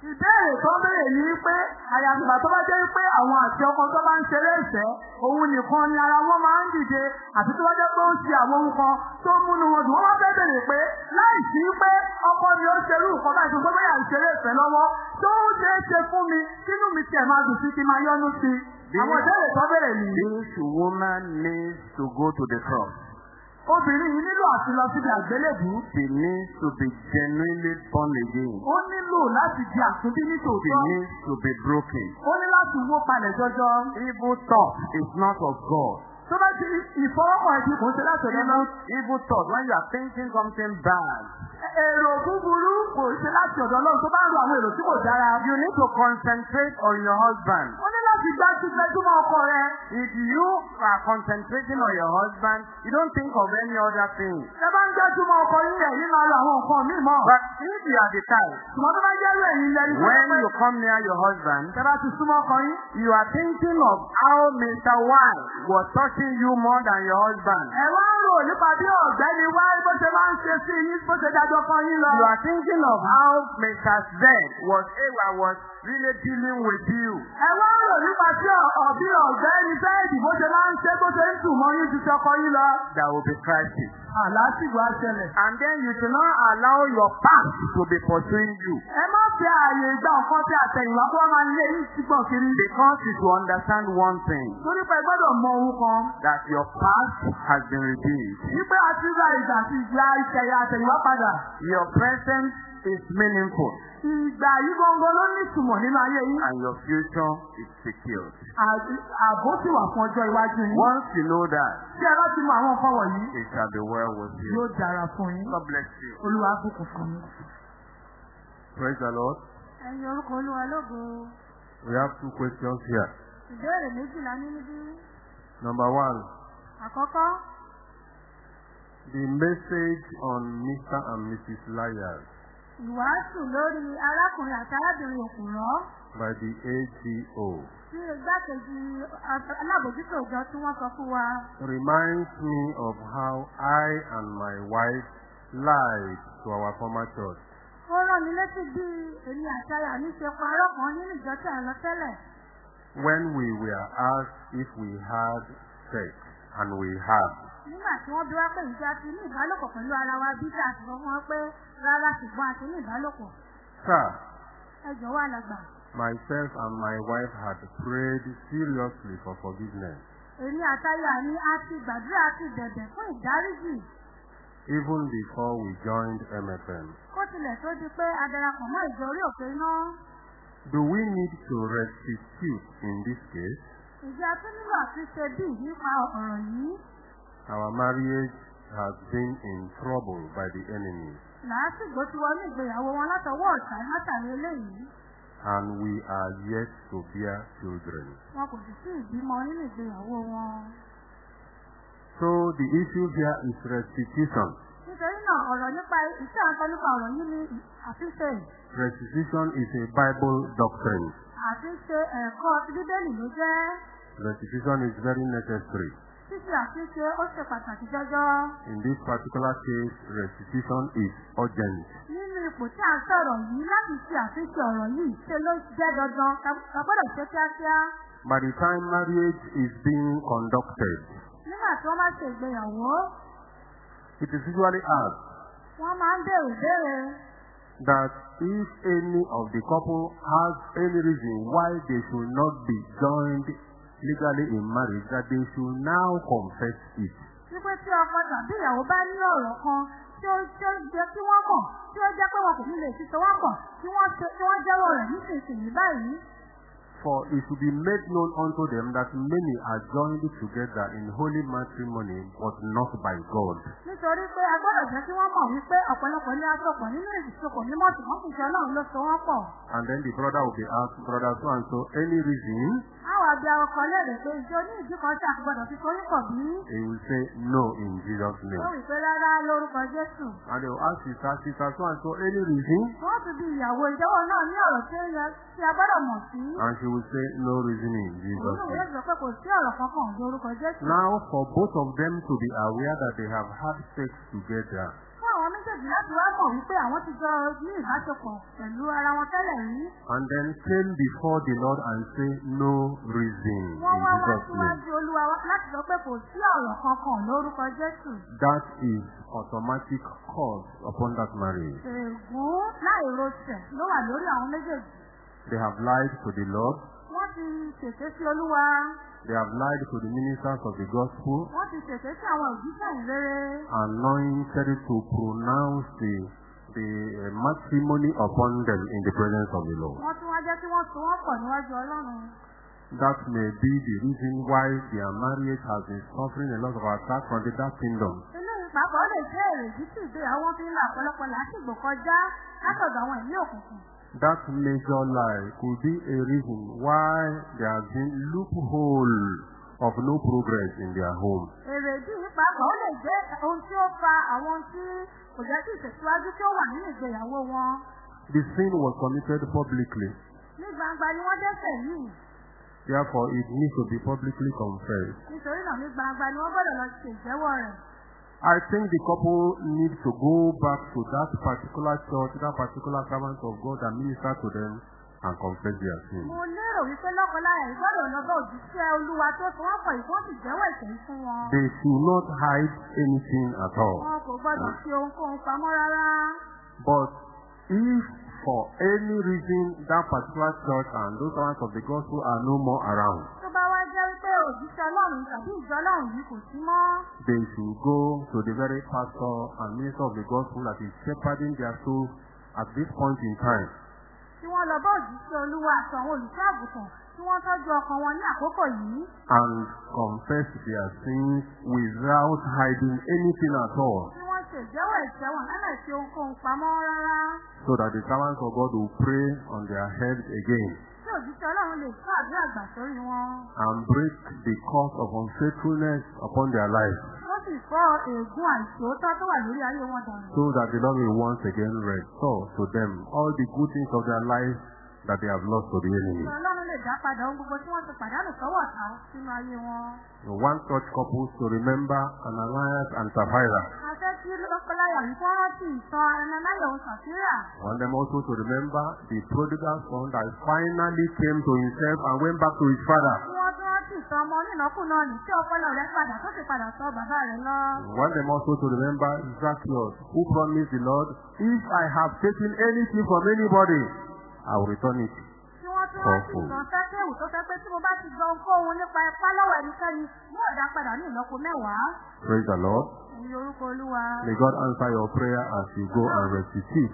Ìbéèrè tó béèrè ní pé àyàgbà tó bá jẹ́ pé àwọn àti ọkọ tó bá ń ṣeré ìfẹ́, òun nìkan ni ara wọn máa ń dìde àti tó bá jẹ́ pé ó ń ṣe àwọn ohun kan tó múnú wọn dùn. Wọ́n wá fẹ́ bèrè pé láìsí pé ọkọ mi ó ṣerú nǹkan báyìí tó gbé bẹ́yà ń ṣeré ìfẹ́ lọ́wọ́ tó ń ṣe é ṣe fún mi kínú mi tiẹ̀ máa dùn sí kí máa yọ́nú sí. Àwọn ìbéèrè tó béèrè nìyí. This woman needs to go to the cross. Obìnrin yìí nílò àti lọ síbi àgbélébùú. She needs to be genuinely born again. Ó nílò láti di àtúndí ní She needs to be broken. Ó ní láti wó palẹ̀ jọjọ. Evil thought is not of God. Tó bá ti ìfọwọ́kàn ẹ̀dín kò ń ṣe láti ọ̀dọ́ náà. Evil, thought, when you are thinking something bad, Èrò búburú kò ṣe láti ọ̀dọ̀ Ọlọ́run tó bá ń ro àwọn èrò tí kò dára. you need to concentrate on your husband. Ó ní láti gbájú gbẹjúmọ́ ọkọ rẹ. If you are concentrating on your husband, you don't think of any other thing. Ẹ bá ń gbájúmọ́ ọkọ yín rẹ̀ yín máa lo àwọn nǹkan míì mọ́. But if you are the type, Ṣùgbọ́n tó bá jẹ́ rẹ̀ yín tó when you come near your husband, ẹ bá ti súnmọ́ ọkọ yín. you are thinking of how Mr. Y was touching you more than your husband. Ẹ wá ń rò nípa bí ọ̀gbẹ́ni wá bó ṣe máa ń ṣe sí yín bó ṣe dájọ́ kan yín lọ. You are thinking of how Mr. Z was Ewa was really dealing with you. Ẹ wá ń rò nípa tí ọ̀bí ọ̀gbẹ́ni bẹ́ẹ̀dì bó ṣe máa ń ṣe bó ṣe ń dùn mọ́ yín ju ti ọkọ yín lọ. There will be crisis. Àlásìgbò á ṣẹlẹ̀. And then you should not allow your past to be pursuing you. Ẹ má fi ààyè ìgbà nǹkan tí àtẹ̀yìnwá kó wá máa lé yín sígbọ̀n kiri. Because you should understand one thing, Torí pé gbọ́dọ̀ mọ ohun kan. That your past has been redeemed. Wípé a ti ra ìgbà àti ìgbà ìṣẹ̀yà àtẹ̀yìnwá padà. Your present is meaningful Ìgbà yìí gangan ló ní ìtumọ̀ nínú ayé yín. and your future is secured. À- Ààbò sì wà fún ọjọ́ iwájú yín. Once you know that, Tí ẹ bá ti mọ àwọn nǹkan wọ̀nyí, it shall be well with you. yóò dára fún yín. God bless you. Olúwa bùkún fún yín. Praise the Lord. Ẹyin orúkọ olúwa lógo. We have two questions here. Ìbéèrè méjìlá ní níbí. Number one, Àkọ́kọ́, the message on Mr. and Mrs. Liars ìwàásù lórí arákùnrin àti arábìnrin òkùnrán by the AGO tí igbákejì alábòjútó ìjọ tí wọ́n sọ fún wa. reminds me of how I and my wife lied to our former church. Ó rán mi létí bí èmi àti aya mi ṣe parọ́ kan nínú ìjọ tí ń lọ tẹ́lẹ̀. When we were asked if we had sex, and we had, Nígbà tí wọ́n bí wá pé ìjà ti ní ìbálòpọ̀ pẹ̀lú ara wa bí ká àti fún wọn pé rárá ṣùgbọ́n a ti ní ìbálòpọ̀. sir, Ẹ jọ̀wọ́ alàgbà. myself and my wife had prayed seriously for forgiveness, Èmi àtayà ni a ti gbàdúrà àti bẹ̀bẹ̀ fún ìdáríjì. even before we joined MFM. Kó tilẹ̀ tó di pé a darapọ̀ mọ́ ìjọ orí òkè iná. Do we need to restitute in this case? Ìjà tún nílò àtúnṣe bí nípa ọ̀rọ̀ yìí. Our marriage has been in trouble by the enemy, Làásìgbò ti wọnú ìgbéyàwó wọn látọwọ́ ọ̀tá látàrí eléyìí. and we are yet to bear children. Wọn kò sì sí ìbímọ nínú ìgbéyàwó wọn. So the issue here is restitution. Nítorí náà ọ̀rọ̀ nípa iṣẹ́ àǹkọ́ nípa ọ̀rọ̀ yìí ní àtúnṣe. Restitution is a Bible doctrine. Àtúnṣe ẹ̀kọ́ ti bíbélì ló jẹ́. Restitution is very necessary. Ṣíṣe àtúnṣe ó ṣe pàtàkì jọjọ. In this particular case, restitution is urgent. Nínú ipò tí à ń sọ̀rọ̀ yìí láti ṣe àtúnṣe ọ̀rọ̀ yìí ṣe ló jẹ́ dandan ká ká gbọ́dọ̀ ṣe kíákíá. By the time marriage is being conducted, Nígbà tí wọ́n bá ṣe ìgbéyàwó, it is usually asked wọ́n máa ń béèrè béèrè. that if any of the couple has any reason why they should not be joined legally in marriage, that they should now confess it. Wípé tí ọkọ tàbí ìyàwó bá ní ọ̀rọ̀ kan tí ó jẹ́ kí wọ́n mọ̀ tí ó jẹ́ pé wọn kò ní lè fi wọ́n ṣe kí wọ́n jẹ́wọ́ rẹ̀ nísinsìnyí báyìí. For it should be made known unto them that many are joined together in holy matrimony, but not by God. Nítorí pé a gbọ́dọ̀ jẹ́ kí wọ́n mọ̀ wípé ọ̀pọ̀lọpọ̀ ní asopọ̀ nínú ìsopọ̀ mímọ́ ṣùgbọ́n kì í ṣe Ọlọ́run ló so wọ́n pọ̀. And then the brother will be asked, brother so and so, any reason? Àwọn àbí awọkọ léèrè pé ìjọ ní ìdí kan tí a kò gbọdọ̀ fi torí pọ̀ bí. He will say, no, in Jesus' Ó name. wí pé rárá lórúkọ Jésù. And they will ask sister, sister so and so, any reason? Wọ́n ti di ìyàwó ìjọwọ́ náà ní ọ̀rọ̀ tí ó yẹ tí a gbọ́dọ̀ mọ̀ sí. And she will say, no reason in Jesus' Olúwo yóò name. sọ pé kò sí ọ̀rọ̀ kankan lórúkọ Jésù. Now, for both of them to be aware that they have had sex together, Fún àwọn méjèèjì láti wá mọ̀ wípé àwọn ti jọ ní ìbáṣepọ̀ pẹ̀lú ara wọn tẹ́lẹ̀ rí. and then came before the Lord and say, no reason in Wọ́n wá wá Jesus' name. síwájú Olúwa wá láti sọ pé kò sí ọ̀rọ̀ kankan lórúkọ Jésù. That is automatic cause upon that marriage. Ègún láì rosẹ̀ ló wà lórí àwọn méjèèjì. They have lied to the Lord. Wọ́n ti ṣèké sí Olúwa. They have lied to the ministers of the gospel, Wọ́n ti ṣèké sí àwọn òjíṣẹ́ ìrere. anointed to pronounce the, the uh, matrimony upon them in the presence of the Lord. Wọ́n tún wá jẹ́ kí wọ́n so wọ́n pọ̀ níwájú Ọlọ́run. That may be the reason why their marriage has been suffering a lot of attack from the dark kingdom. Eléyìí pàápàá ó lè jẹ́ èrèdí tí ìgbéyàwó fi ń la ọ̀pọ̀lọpọ̀ lásìgbò kọjá látọ̀dọ̀ àwọn ìlú òkùnkùn. That major lie could be a reason why there has been loophole of no progress in their home. Èrèdí pàápàá ó lè jẹ́ ohun tí ó fa àwọn tí kò jẹ́ kí ìtẹ̀síwájú tí ó wà nínú ìgbéyàwó wọn. The sin was committed publicly. Ní gbangba ni wọ́n dẹ́ṣẹ̀ yìí. Therefore, it needs to be publicly confessed. Nítorí náà ní gbangba ni wọ́n gbọ́dọ̀ lọ ṣe ìjẹ́wọ́ rẹ̀. I think the couple needs to go back to that particular church, that particular servant of God and minister to them and confess their sin. Mo lérò wípé lọ́kọláya yìí gbọ́dọ̀ lọ bá òjíṣẹ́ Olúwa tó fi wọ́n pọ̀ yìí wọ́n sì jẹ́wọ́ ẹ̀ṣẹ̀ yìí fún wọn. They should not hide anything at all. Wọn kò gbọ́dọ̀ fi ohunkóhun pamọ́ rárá. But if for any reason that particular church and those servants of the gospel are no more around, they should go to the very pastor and minister of the gospel that is shepherding their souls at this point in time. And confess their sins without hiding anything at all. So that the servants of God will pray on their heads again and break the curse of unfaithfulness upon their dànù. so that the Lord will once again restore to them all the good things of their lives that they have lost to the enemy. Ọlọ́run lè dá padà ohun gbogbo tí wọ́n ti pàdánù sọ́wọ́ ọ̀tá sínú ayé wọn. We want such couples to remember Ananias and Sapphira A fẹ́ kí lọ́kọ́láyà rántí ìtàn Ananias want them also to remember the prodigal son that finally came to himself and went back to his father. Wọ́n tún rántí ìtàn ọmọ onínàkúnà nì tí ọpọlọ rẹ̀ padà tó sì padà sọ bàbá rẹ̀ lọ. I want them also to remember Zacchaeus, who promised the Lord, if I have taken anything from anybody, I will return it. Praise the Lord. May God answer your prayer as you go and restitute.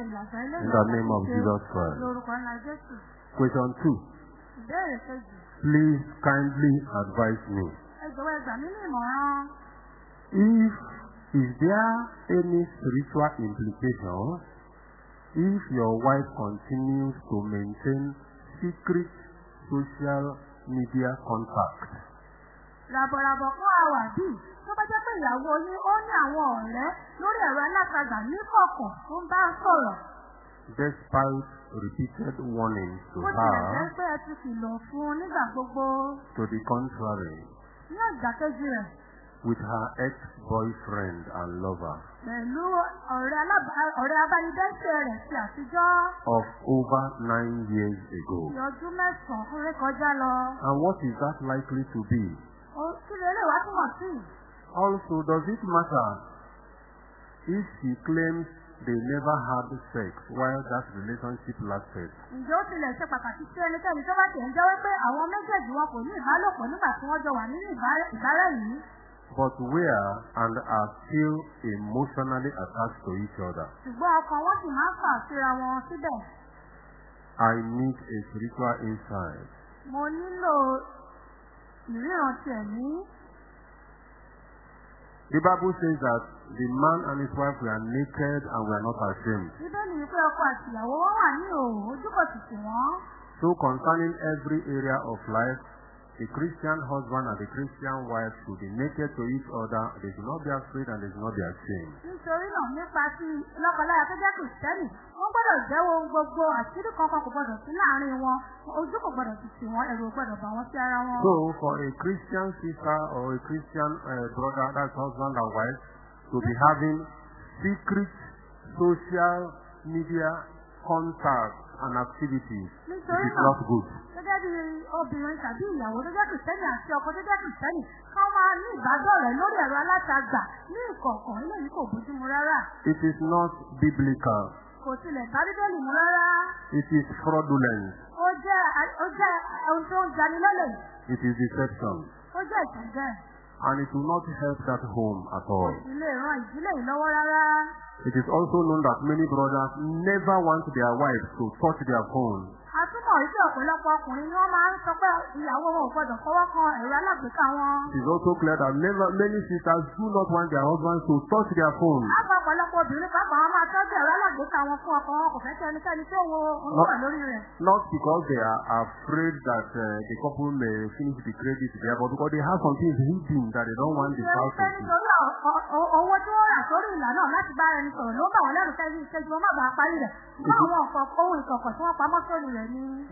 In the name of Jesus Christ. Question two. Please kindly advise me. If is there any spiritual implication if your wife continues to maintain secret social media contact? Ràbọ̀ràbọ̀ fún àwà bíi tó bá jẹ́ pé ìyàwó yín ó ní àwọn ọ̀rẹ́ lórí ẹ̀rọ alátagbà ní kọ̀ọ̀kan tó ń bá sọ̀rọ̀. Despite repeated warnings to Bó tilẹ̀ jẹ́ her pé ẹ ti kìlọ̀ fún un nígbà gbogbo to the contrary ní ìdàkejì rẹ̀ with her ex-boyfriend and lover pẹ̀lú ọ̀rẹ́ abánidẹ́sẹ̀ rẹ̀ ti àtijọ́ of over nine years ago. ti ọdún mẹ́sàn-án ré kọjá lọ. And what is that likely to be? Ó- Kí lè wá túmọ̀ sí? Also, does it matter if she claims they never had sex while that relationship lasted? Ǹjẹ́ ó tilẹ̀ ṣe pàtàkì sí ẹnikẹ́ni tó bá tẹ̀ ń jẹ́wọ́ pé àwọn méjèèjì wọn kò ní ìbálòpọ̀ nígbà tí wọ́n jọ wà nínú yìí? But were and are still emotionally attached to each other. Ṣùgbọ́n ọkàn wọn sì máa ń fà síra wọn síbẹ̀. I need a spiritual insight. Mo nílò ìríran ti ẹ̀mí. The Bible says that the man and his wife were naked and were not ashamed. Bíbélì wípé ọkọ àti ìyàwó wọn wà ní òòrùn ojú kò sì tì wọ́n. So concerning every area of life, a Christian husband and a Christian wife should be naked to each other. They should not be afraid and they should not be ashamed. Nítorí náà nípa ti lọ́kọláya tó jẹ́ kìrìsìtẹ́nì, wọ́n gbọ́dọ̀ jẹ́wọ́ ohun gbogbo àṣírí kankan kò gbọ́dọ̀ sí láàárín wọn. Ojú kò gbọ́dọ̀ sì tì wọ́n, ẹ̀rù ò gbọ́dọ̀ bà wọ́n sí ara wọn. So for a Christian sister or a Christian uh, brother, that's husband and wife, to be having secret social media contacts and activities, it Nítorí is not good. gẹ́gẹ́ bí obìnrin tàbí ìyàwó tó jẹ́ kìrìsìtẹ́nì àti ọkọ tó jẹ́ kìrìsìtẹ́nì, kán máa ní ìbádọ́rẹ̀ẹ́ lórí ẹ̀rọ alátagbà ní ìkọ̀ọ̀kan eléyìí kò bójúmu rárá. It is not biblical. Kò tilẹ̀ bá bíbélì mu rárá. It is fraudulent. Ó jẹ́ ó jẹ́ ohun tó ń jani lọ́lẹ̀. It is deception. Ó jẹ́ ìtànjẹ́. And it will not help that home at all. Ilé ìran ìdílé yìí lọ́wọ́ rárá. It is also known that many brothers never want their wives to touch their phone. A túmọ̀ wípé ọ̀pọ̀lọpọ̀ ọkùnrin ni wọ́n máa ń sọ pé ìyàwó wọn ò gbọdọ̀ fọwọ́ kan ẹ̀rọ alágbèéká wọn. It is also clear that many sisters do not want their husbands to touch their phone. Àpò ọ̀pọ̀lọpọ̀ obìnrin pàápàá wọn máa tọ́jú ẹ̀rọ alágbèéká wọn fún ọkọ wọn kò fẹ́ kí ẹnikẹ́ni tí ó wo tó wà lórí rẹ̀. Not because they are afraid that uh, the couple may finish the credit there, but because they have some things hidden that they don't want the spouse to see. owó tí wọ́n rà sórí ìlà náà láti bá ẹni sọ̀rọ̀ ló bà wọ́n lẹ́rù kẹ́yìn ìkejì wọn má bàa parí rẹ̀. Àwọn ọ̀kọ̀ ohun ìkọ̀kọ̀ tí wọ́n pamọ́ sórí rẹ̀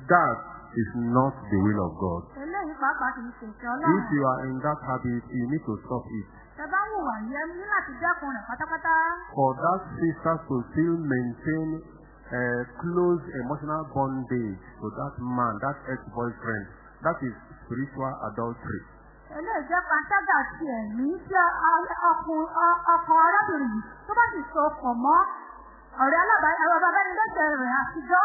That is not the will of God. If you are in that habit, you need to stop it. For that sister to still maintain a close emotional bondage to that man, that ex-boyfriend, that is spiritual adultery. eléyìí jẹ́ panṣágà ti ẹ̀mí tí ọkàn arábìnrin tó bá sì so pọ̀ mọ́ ọ̀rẹ́ alábàá- ẹ̀rọ babánidẹ́sẹ̀ rẹ̀ àtijọ́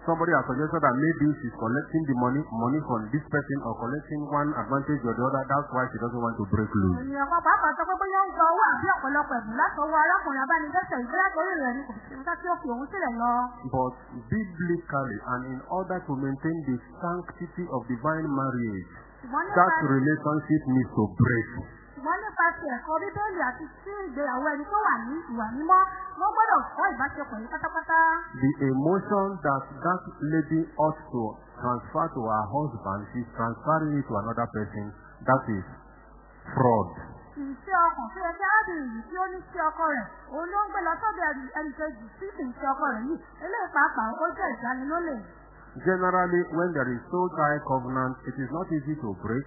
Somebody has suggested that maybe she's collecting the money money from this person or collecting one advantage or the other. That's why she doesn't want to break loose. Ènìyàn kan pàápàá sọ pé bóyá ó ń gba owó àbí ọ̀pọ̀lọpọ̀ ẹ̀bùn látọwọ́ arákùnrin abánidẹ́sẹ̀ ìgbéra torí rẹ̀ ni kò sí nígbà tí ó fi òun sílẹ̀ lọ. But biblically and in order to maintain the sanctity of divine marriage, that relationship needs to break. Ṣùgbọ́n nípasẹ̀ ẹ̀kọ́ bíbélì àti sí ìgbéyàwó ẹni tó wà ní ìwà mímọ́ wọ́n gbọ́dọ̀ kọ́ ìbáṣepọ̀ yìí pátápátá. The emotion that that lady ought to transfer to her husband, she's transferring it to another person. That is fraud. Ìṣe ọkàn tó yẹ kí arábìnrin yìí tí ó ní sí ọkọ rẹ̀, òun ló ń gbé lọ sọ́dọ̀ ẹnìkejì tí kì í ṣe ọkọ rẹ̀ yìí. Eléyìí pàápàá ó jẹ́ ìdánilólè. Generally, when there is so tie covenant, it is not easy to break,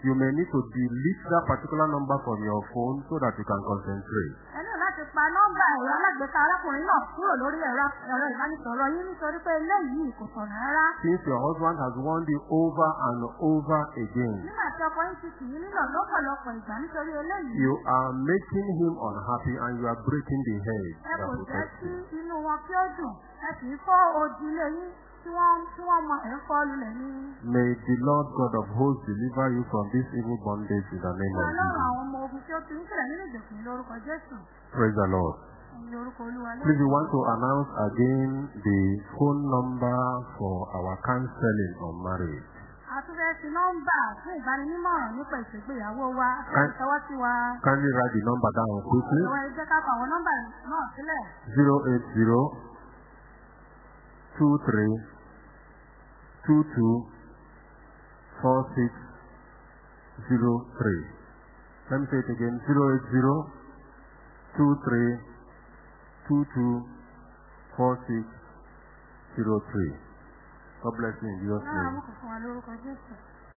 You may need to delete that particular number from your phone so that you can concentrate. Ẹ nílò láti pa nọ́mbà ẹ̀rọ alágbèéká arákùnrin náà kúrò lórí ẹ̀rọ ìbánisọ̀rọ̀ yín nítorí pé eléyìí kò tọ̀nà rárá. Since your husband has warned you over and over again, Nígbà tí ọkọ yín ti kì í nílò lọ́pọ̀lọpọ̀ ìgbà nítorí eléyìí. you are making him unhappy and you are breaking the hedge Ẹ kò jẹ́ kí inú wọn kí ó dùn. Ẹ kì í fọ́ odi ilé yín May the Lord God of hosts deliver you from this evil bondage in the name of Jesus. Praise the Lord. Please, we want to announce again the phone number for our counseling on marriage. Fi nọ́mbà fún write the number down quickly. Ìwọ ẹ jẹ́ ká kọ àwọn nọ́mbà náà sílẹ̀. 080 23 22 46 03. Let me say it again 080 23 22 46 03. God bless you in Jesus' Náà name.